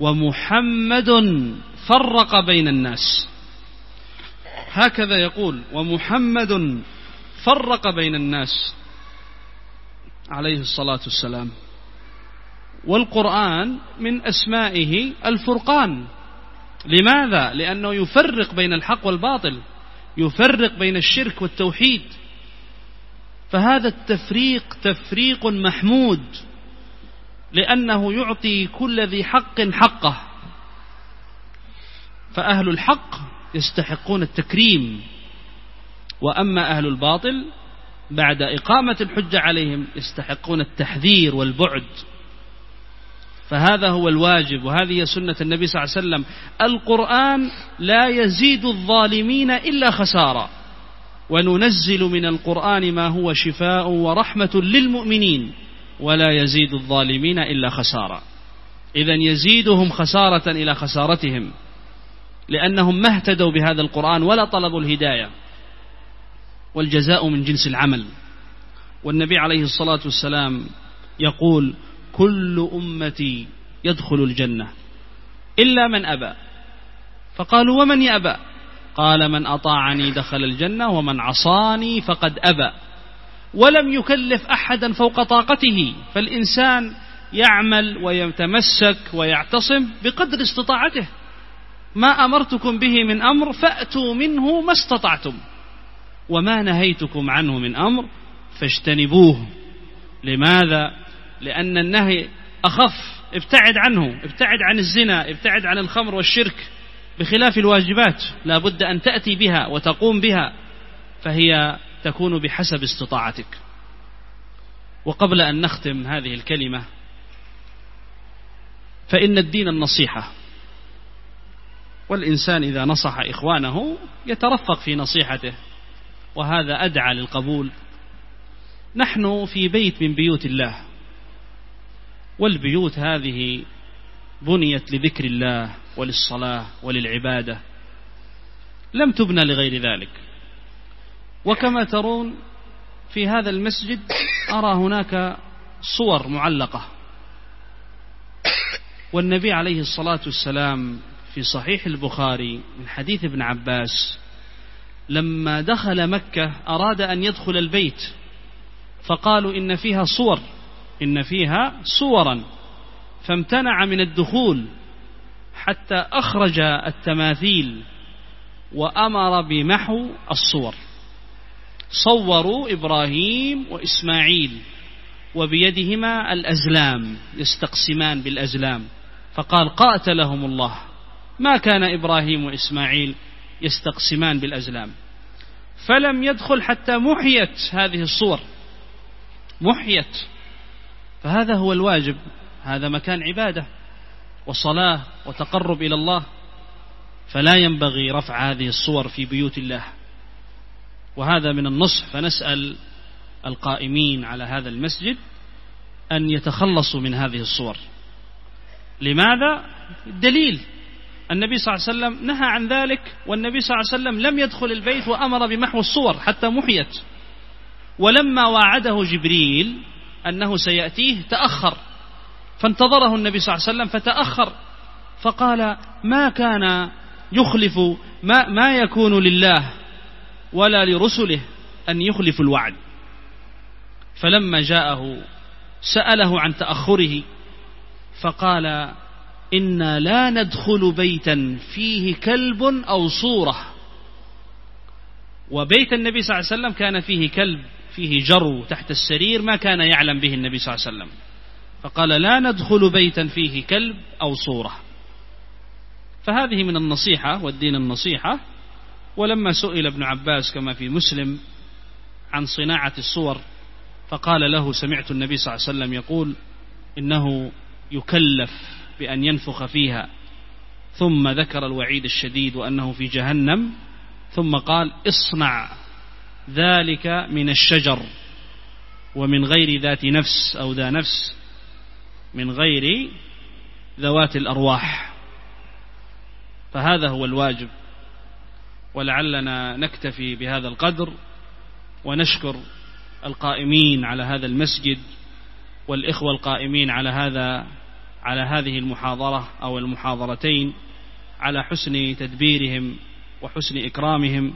ومحمد فرق بين الناس. هكذا يقول ومحمد فرق بين الناس عليه الصلاة والسلام. والقرآن من أسمائه الفرقان. لماذا؟ لأنه يفرق بين الحق والباطل يفرق بين الشرك والتوحيد. فهذا التفريق تفريق محمود لأنه يعطي كل ذي حق حقه. فأهل الحق يستحقون التكريم. وأما أهل الباطل بعد إقامة الحجة عليهم يستحقون التحذير والبعد. فهذا هو الواجب وهذه سنة النبي صلى الله عليه وسلم. القرآن لا يزيد الظالمين إلا خسارة. وننزل من القرآن ما هو شفاء ورحمة للمؤمنين ولا يزيد الظالمين إلا خسارة. إذا يزيدهم خسارة إلى خسارتهم لأنهم ما اهتدوا بهذا القرآن ولا طلبوا الهداية. والجزاء من جنس العمل. والنبي عليه الصلاة والسلام يقول كل أمتي يدخل الجنة إلا من أبى. فقالوا ومن يأبى قال من أطاعني دخل الجنة ومن عصاني فقد أبى. ولم يكلف أحدا فوق طاقته. فالإنسان يعمل ويتمسك ويعتصم بقدر استطاعته. ما أمرتكم به من أمر فأتوا منه ما استطعتم. وما نهيتكم عنه من أمر فاجتنبوه. لماذا؟ لأن النهي أخف. ابتعد عنه ابتعد عن الزنا ابتعد عن الخمر والشرك بخلاف الواجبات. لا بد أن تأتي بها وتقوم بها فهي تكون بحسب استطاعتك. وقبل أن نختم هذه الكلمة فإن الدين النصيحة. والإنسان إذا نصح إخوانه يترفق في نصيحته وهذا أدعى للقبول. نحن في بيت من بيوت الله. والبيوت هذه بنيت لذكر الله وللصلاة وللعبادة. لم تبنى لغير ذلك. وكما ترون في هذا المسجد أرى هناك صور معلقة. والنبي عليه الصلاة والسلام في صحيح البخاري من حديث ابن عباس لما دخل مكة أراد أن يدخل البيت فقالوا إن فيها صور. إن فيها صورا فامتنع من الدخول حتى أخرج التماثيل وأمر بمحو الصور. صوروا إبراهيم وإسماعيل وبيدهما الأزلام يستقسمان بالأزلام. فقال قاتلهم الله. ما كان إبراهيم وإسماعيل يستقسمان بالأزلام. فلم يدخل حتى محيت هذه الصور. محيت. فهذا هو الواجب هذا مكان عبادة وصلاة وتقرب إلى الله فلا ينبغي رفع هذه الصور في بيوت الله. وهذا من النصح فنسأل القائمين على هذا المسجد أن يتخلصوا من هذه الصور. لماذا؟ الدليل النبي صلى الله عليه وسلم نهى عن ذلك والنبي صلى الله عليه وسلم لم يدخل البيت وأمر بمحو الصور حتى محيت. ولما وعده جبريل أنه سيأتيه تأخر. فانتظره النبي صلى الله عليه وسلم فتأخر. فقال ما كان يخلف ما, ما يكون لله ولا لرسله أن يخلف الوعد. فلما جاءه سأله عن تأخره فقال إنا لا ندخل بيتا فيه كلب أو صورة. وبيت النبي صلى الله عليه وسلم كان فيه كلب. فيه جرو تحت السرير ما كان يعلم به النبي صلى الله عليه وسلم. فقال لا ندخل بيتا فيه كلب أو صورة. فهذه من النصيحة والدين النصيحة. ولما سئل ابن عباس كما في مسلم عن صناعة الصور فقال له سمعت النبي صلى الله عليه وسلم يقول إنه يكلف بأن ينفخ فيها. ثم ذكر الوعيد الشديد وأنه في جهنم. ثم قال اصنع. ذلك من الشجر ومن غير ذات نفس أو ذا نفس من غير ذوات الأرواح. فهذا هو الواجب. ولعلنا نكتفي بهذا القدر ونشكر القائمين على هذا المسجد والإخوة القائمين على هذا على هذه المحاضرة أو المحاضرتين على حسن تدبيرهم وحسن إكرامهم.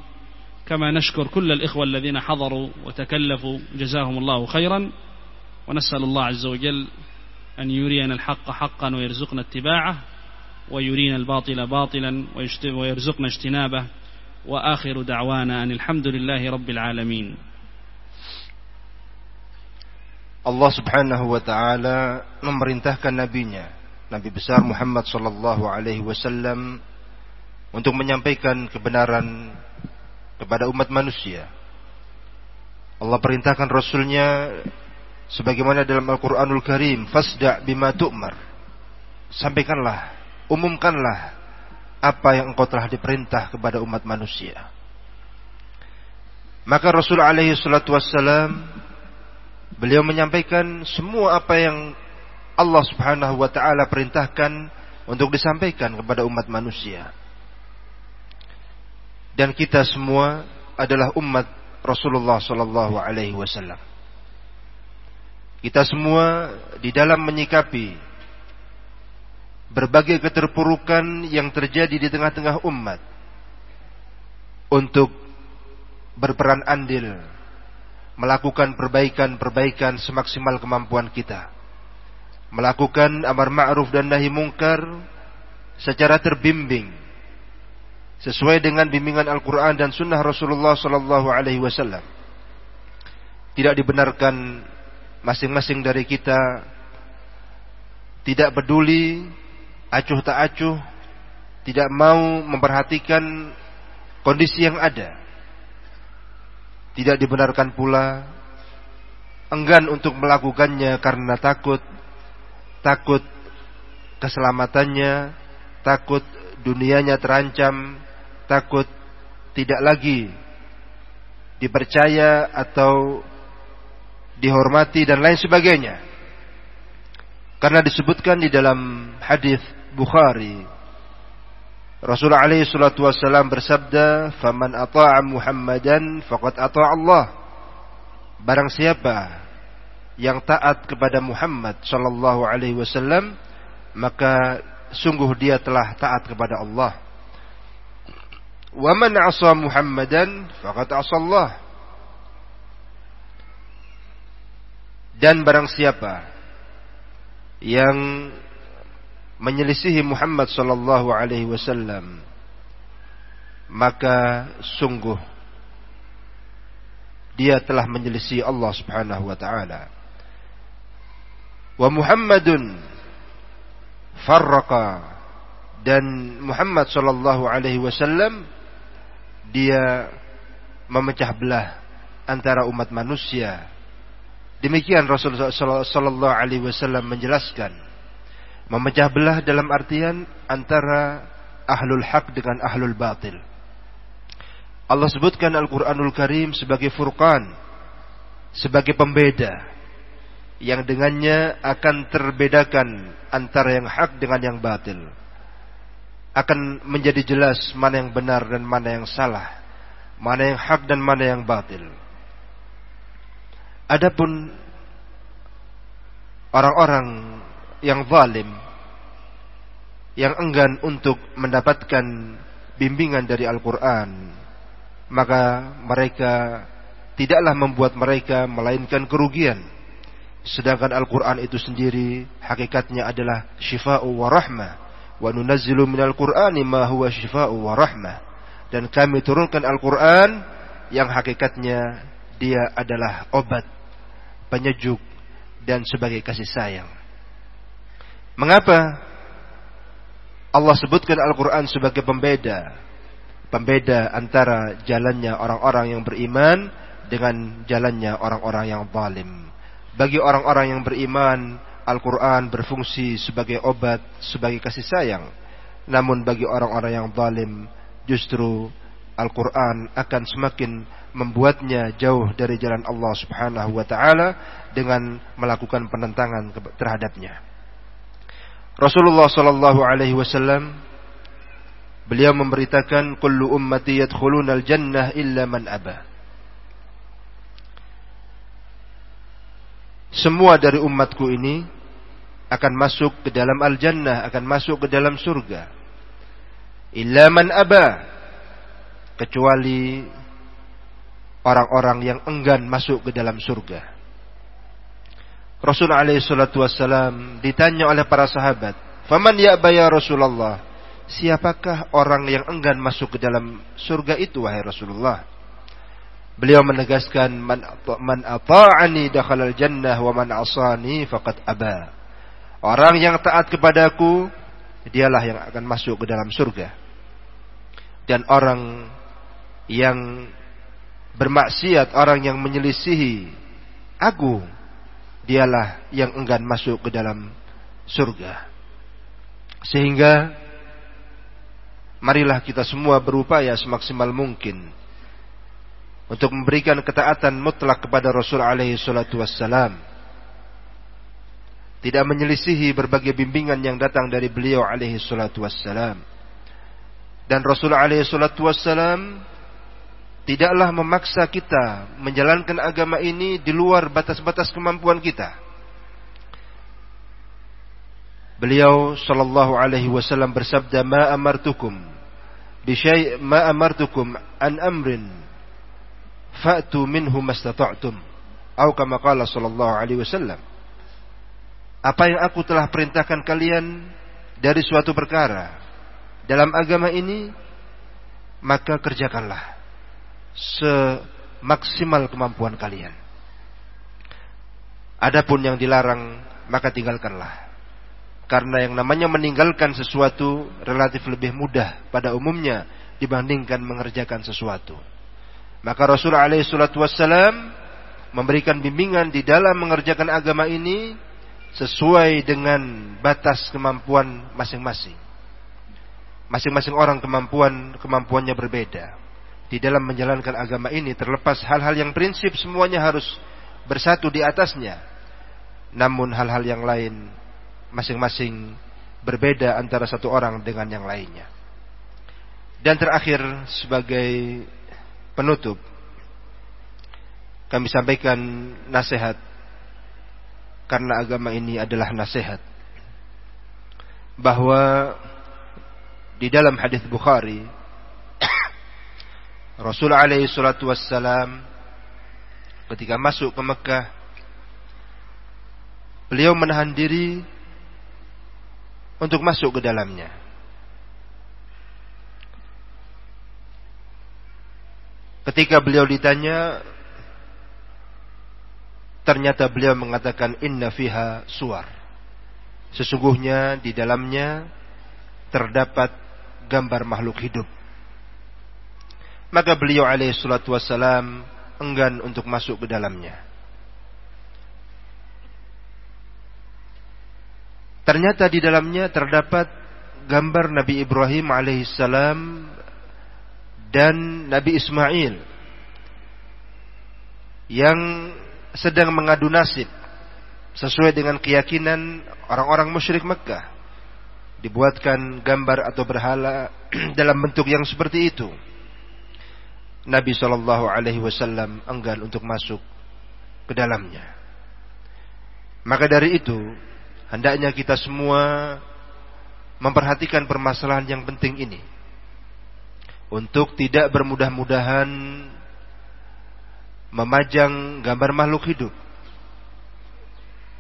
كما نشكر كل الإخوة الذين حضروا وتكلفوا جزاهم الله خيرا ونسأل الله عز وجل أن يرينا الحق حقا ويرزقنا اتباعه ويرينا الباطل باطلا ويرزقنا اجتنابه. وآخر دعوانا أن الحمد لله رب العالمين.
Allah Subhanahu wa taala memerintahkan nabinya, Nabi besar Muhammad sallallahu alaihi wasallam untuk menyampaikan kebenaran kepada umat manusia. Allah perintahkan rasulnya sebagaimana dalam Al-Qur'anul Karim, "Fasda' bima tu'mar." Sampaikanlah, umumkanlah apa yang engkau telah diperintah kepada umat manusia. Maka Rasul alaihi salatu wassalam beliau menyampaikan semua apa yang Allah Subhanahu wa taala perintahkan untuk disampaikan kepada umat manusia. Dan kita semua adalah umat Rasulullah sallallahu alaihi wasallam. Kita semua di dalam menyikapi berbagai keterpurukan yang terjadi di tengah-tengah umat untuk berperan andil melakukan perbaikan-perbaikan semaksimal kemampuan kita melakukan amar ma'ruf dan nahi mungkar secara terbimbing sesuai dengan bimbingan Al-Qur'an dan sunnah Rasulullah sallallahu alaihi wasallam tidak dibenarkan masing-masing dari kita tidak peduli acuh tak acuh, tidak mau memperhatikan kondisi yang ada. Tidak dibenarkan pula enggan untuk melakukannya karena takut takut keselamatannya, takut dunianya terancam, takut tidak lagi dipercaya atau dihormati dan lain sebagainya. Karena disebutkan di dalam hadis Bukhari Rasulullah alaihi salatu wasallam bersabda, "Faman ata'a Muhammadan faqad ata'a Allah." Barang siapa yang taat kepada Muhammad sallallahu alaihi wasallam, maka sungguh dia telah taat kepada Allah. Wa man 'asa Muhammadan faqad 'asa Allah. Dan barang siapa yang menyelisihi Muhammad sallallahu alaihi wasallam maka sungguh dia telah menyelisihi Allah Subhanahu wa taala. Wa Muhammadun farraqa dan Muhammad sallallahu alaihi wasallam dia memecah belah antara umat manusia. Demikian Rasulullah sallallahu alaihi wasallam menjelaskan Memecah belah dalam artian antara ahlul haq dengan ahlul batil. Allah sebutkan Al-Quranul Karim sebagai furqan, sebagai pembeda, yang dengannya akan terbedakan antara yang hak dengan yang batil. Akan menjadi jelas mana yang benar dan mana yang salah, mana yang hak dan mana yang batil. Adapun orang-orang yang zalim yang enggan untuk mendapatkan bimbingan dari Al-Quran maka mereka tidaklah membuat mereka melainkan kerugian sedangkan Al-Quran itu sendiri hakikatnya adalah syifa'u wa rahmah wa nunazzilu minal Qur'ani ma huwa syifa'u wa rahmah dan kami turunkan Al-Quran yang hakikatnya dia adalah obat penyejuk dan sebagai kasih sayang Mengapa Allah sebutkan Al-Quran sebagai pembeda? Pembeda antara jalannya orang-orang yang beriman dengan jalannya orang-orang yang zalim. Bagi orang-orang yang beriman, Al-Quran berfungsi sebagai obat, sebagai kasih sayang. Namun bagi orang-orang yang zalim, justru Al-Quran akan semakin membuatnya jauh dari jalan Allah Subhanahu wa taala dengan melakukan penentangan terhadapnya. Rasulullah sallallahu alaihi wasallam beliau memberitakan kullu ummati yadkhuluna al-jannah illa man aba. Semua dari umatku ini akan masuk ke dalam al-jannah, akan masuk ke dalam surga. Illa man aba. Kecuali orang-orang yang enggan masuk ke dalam surga. Rasul alaihi salatu wassalam ditanya oleh para sahabat, "Faman ya'ba ya Rasulullah?" Siapakah orang yang enggan masuk ke dalam surga itu wahai Rasulullah? Beliau menegaskan man man ata'ani dakhalal jannah wa man asani faqad aba. Orang yang taat kepadaku dialah yang akan masuk ke dalam surga. Dan orang yang bermaksiat, orang yang menyelisihi aku dialah yang enggan masuk ke dalam surga. Sehingga marilah kita semua berupaya semaksimal mungkin untuk memberikan ketaatan mutlak kepada Rasul alaihi salatu wassalam. Tidak menyelisihi berbagai bimbingan yang datang dari beliau alaihi salatu wassalam. Dan Rasul alaihi salatu wassalam tidaklah memaksa kita menjalankan agama ini di luar batas-batas kemampuan kita. Beliau sallallahu alaihi wasallam bersabda, "Ma amartukum bi syai' ma amartukum an amrin fa'tu minhu mastata'tum." Atau kama qala sallallahu alaihi wasallam. Apa yang aku telah perintahkan kalian dari suatu perkara dalam agama ini, maka kerjakanlah semaksimal kemampuan kalian. Adapun yang dilarang, maka tinggalkanlah. Karena yang namanya meninggalkan sesuatu relatif lebih mudah pada umumnya dibandingkan mengerjakan sesuatu. Maka Rasulullah SAW memberikan bimbingan di dalam mengerjakan agama ini sesuai dengan batas kemampuan masing-masing. masing-masing orang kemampuan kemampuannya berbeda. Di dalam menjalankan agama ini terlepas hal-hal yang prinsip semuanya harus bersatu di atasnya. Namun hal-hal yang lain masing-masing berbeda antara satu orang dengan yang lainnya. Dan terakhir sebagai penutup kami sampaikan nasihat karena agama ini adalah nasihat bahwa di dalam hadis Bukhari Rasul alaihi salatu wassalam ketika masuk ke Mekah beliau menahan diri untuk masuk ke dalamnya. Ketika beliau ditanya, ternyata beliau mengatakan inna fiha suar. Sesungguhnya di dalamnya terdapat gambar makhluk hidup. Maka beliau alaihi salatu wassalam enggan untuk masuk ke dalamnya. Ternyata di dalamnya terdapat gambar Nabi Ibrahim alaihissalam dan Nabi Ismail yang sedang mengadu nasib sesuai dengan keyakinan orang-orang musyrik Mekah. Dibuatkan gambar atau berhala dalam bentuk yang seperti itu. Nabi Shallallahu Alaihi Wasallam enggan untuk masuk ke dalamnya. Maka dari itu, Hendaknya kita semua memperhatikan permasalahan yang penting ini. Untuk tidak bermudah-mudahan memajang gambar makhluk hidup.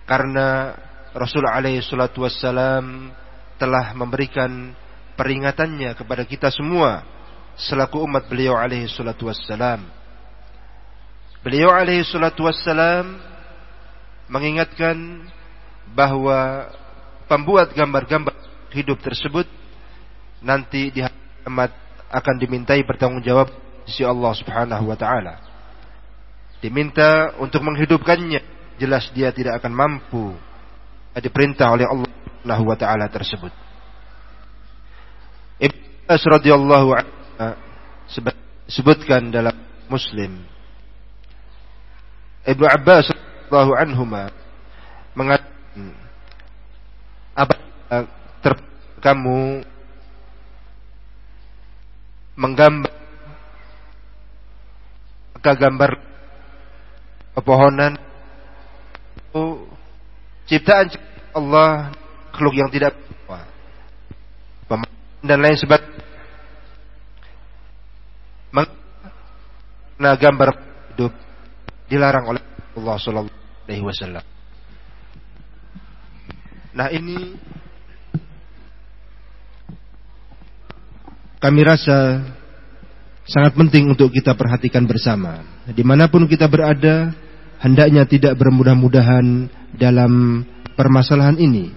Karena Rasulullah alaihi salatu wassalam telah memberikan peringatannya kepada kita semua selaku umat beliau alaihi salatu wassalam. Beliau alaihi salatu wassalam mengingatkan bahwa pembuat gambar-gambar hidup tersebut nanti di akan dimintai bertanggungjawab sisi Allah Subhanahu wa taala. Diminta untuk menghidupkannya, jelas dia tidak akan mampu. Diperintah oleh Allah Subhanahu wa taala tersebut. Ibnu Abbas radhiyallahu sebutkan dalam Muslim. Ibnu Abbas radhiyallahu anhuma mengatakan apa ter kamu menggambar gambar pepohonan oh, ciptaan Allah makhluk yang tidak dan lain sebagainya nah gambar hidup dilarang oleh Allah Sallallahu Alaihi Wasallam Nah ini kami rasa sangat penting untuk kita perhatikan bersama. Di mana pun kita berada, hendaknya tidak bermudah-mudahan dalam permasalahan ini.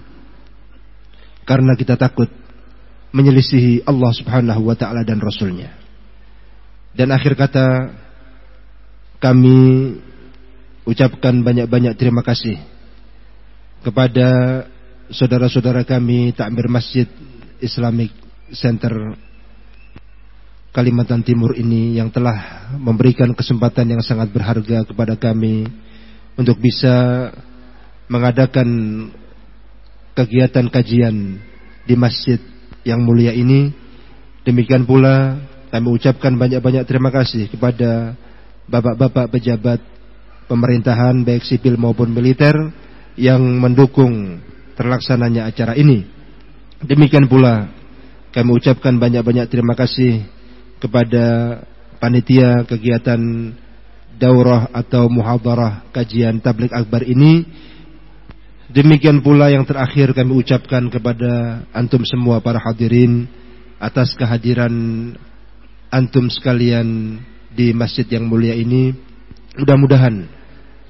Karena kita takut menyelisihi Allah subhanahu wa ta'ala dan Rasulnya. Dan akhir kata, kami ucapkan banyak-banyak terima kasih kepada saudara-saudara kami takmir Masjid Islamic Center Kalimantan Timur ini yang telah memberikan kesempatan yang sangat berharga kepada kami untuk bisa mengadakan kegiatan kajian di masjid yang mulia ini. Demikian pula kami ucapkan banyak-banyak terima kasih kepada bapak-bapak pejabat pemerintahan baik sipil maupun militer yang mendukung terlaksananya acara ini. Demikian pula kami ucapkan banyak-banyak terima kasih kepada panitia kegiatan daurah atau muhadarah kajian tablik akbar ini. Demikian pula yang terakhir kami ucapkan kepada antum semua para hadirin atas kehadiran antum sekalian di masjid yang mulia ini. Mudah-mudahan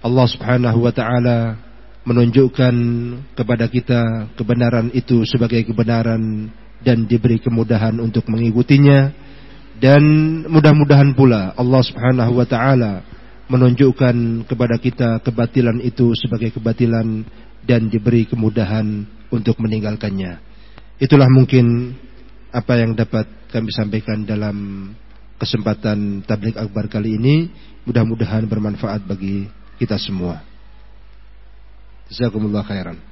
Allah Subhanahu wa taala menunjukkan kepada kita kebenaran itu sebagai kebenaran dan diberi kemudahan untuk mengikutinya dan mudah-mudahan pula Allah Subhanahu wa taala menunjukkan kepada kita kebatilan itu sebagai kebatilan dan diberi kemudahan untuk meninggalkannya. Itulah mungkin apa yang dapat kami sampaikan dalam kesempatan tablik akbar kali ini mudah-mudahan bermanfaat bagi kita semua. Jazakumullah khairan.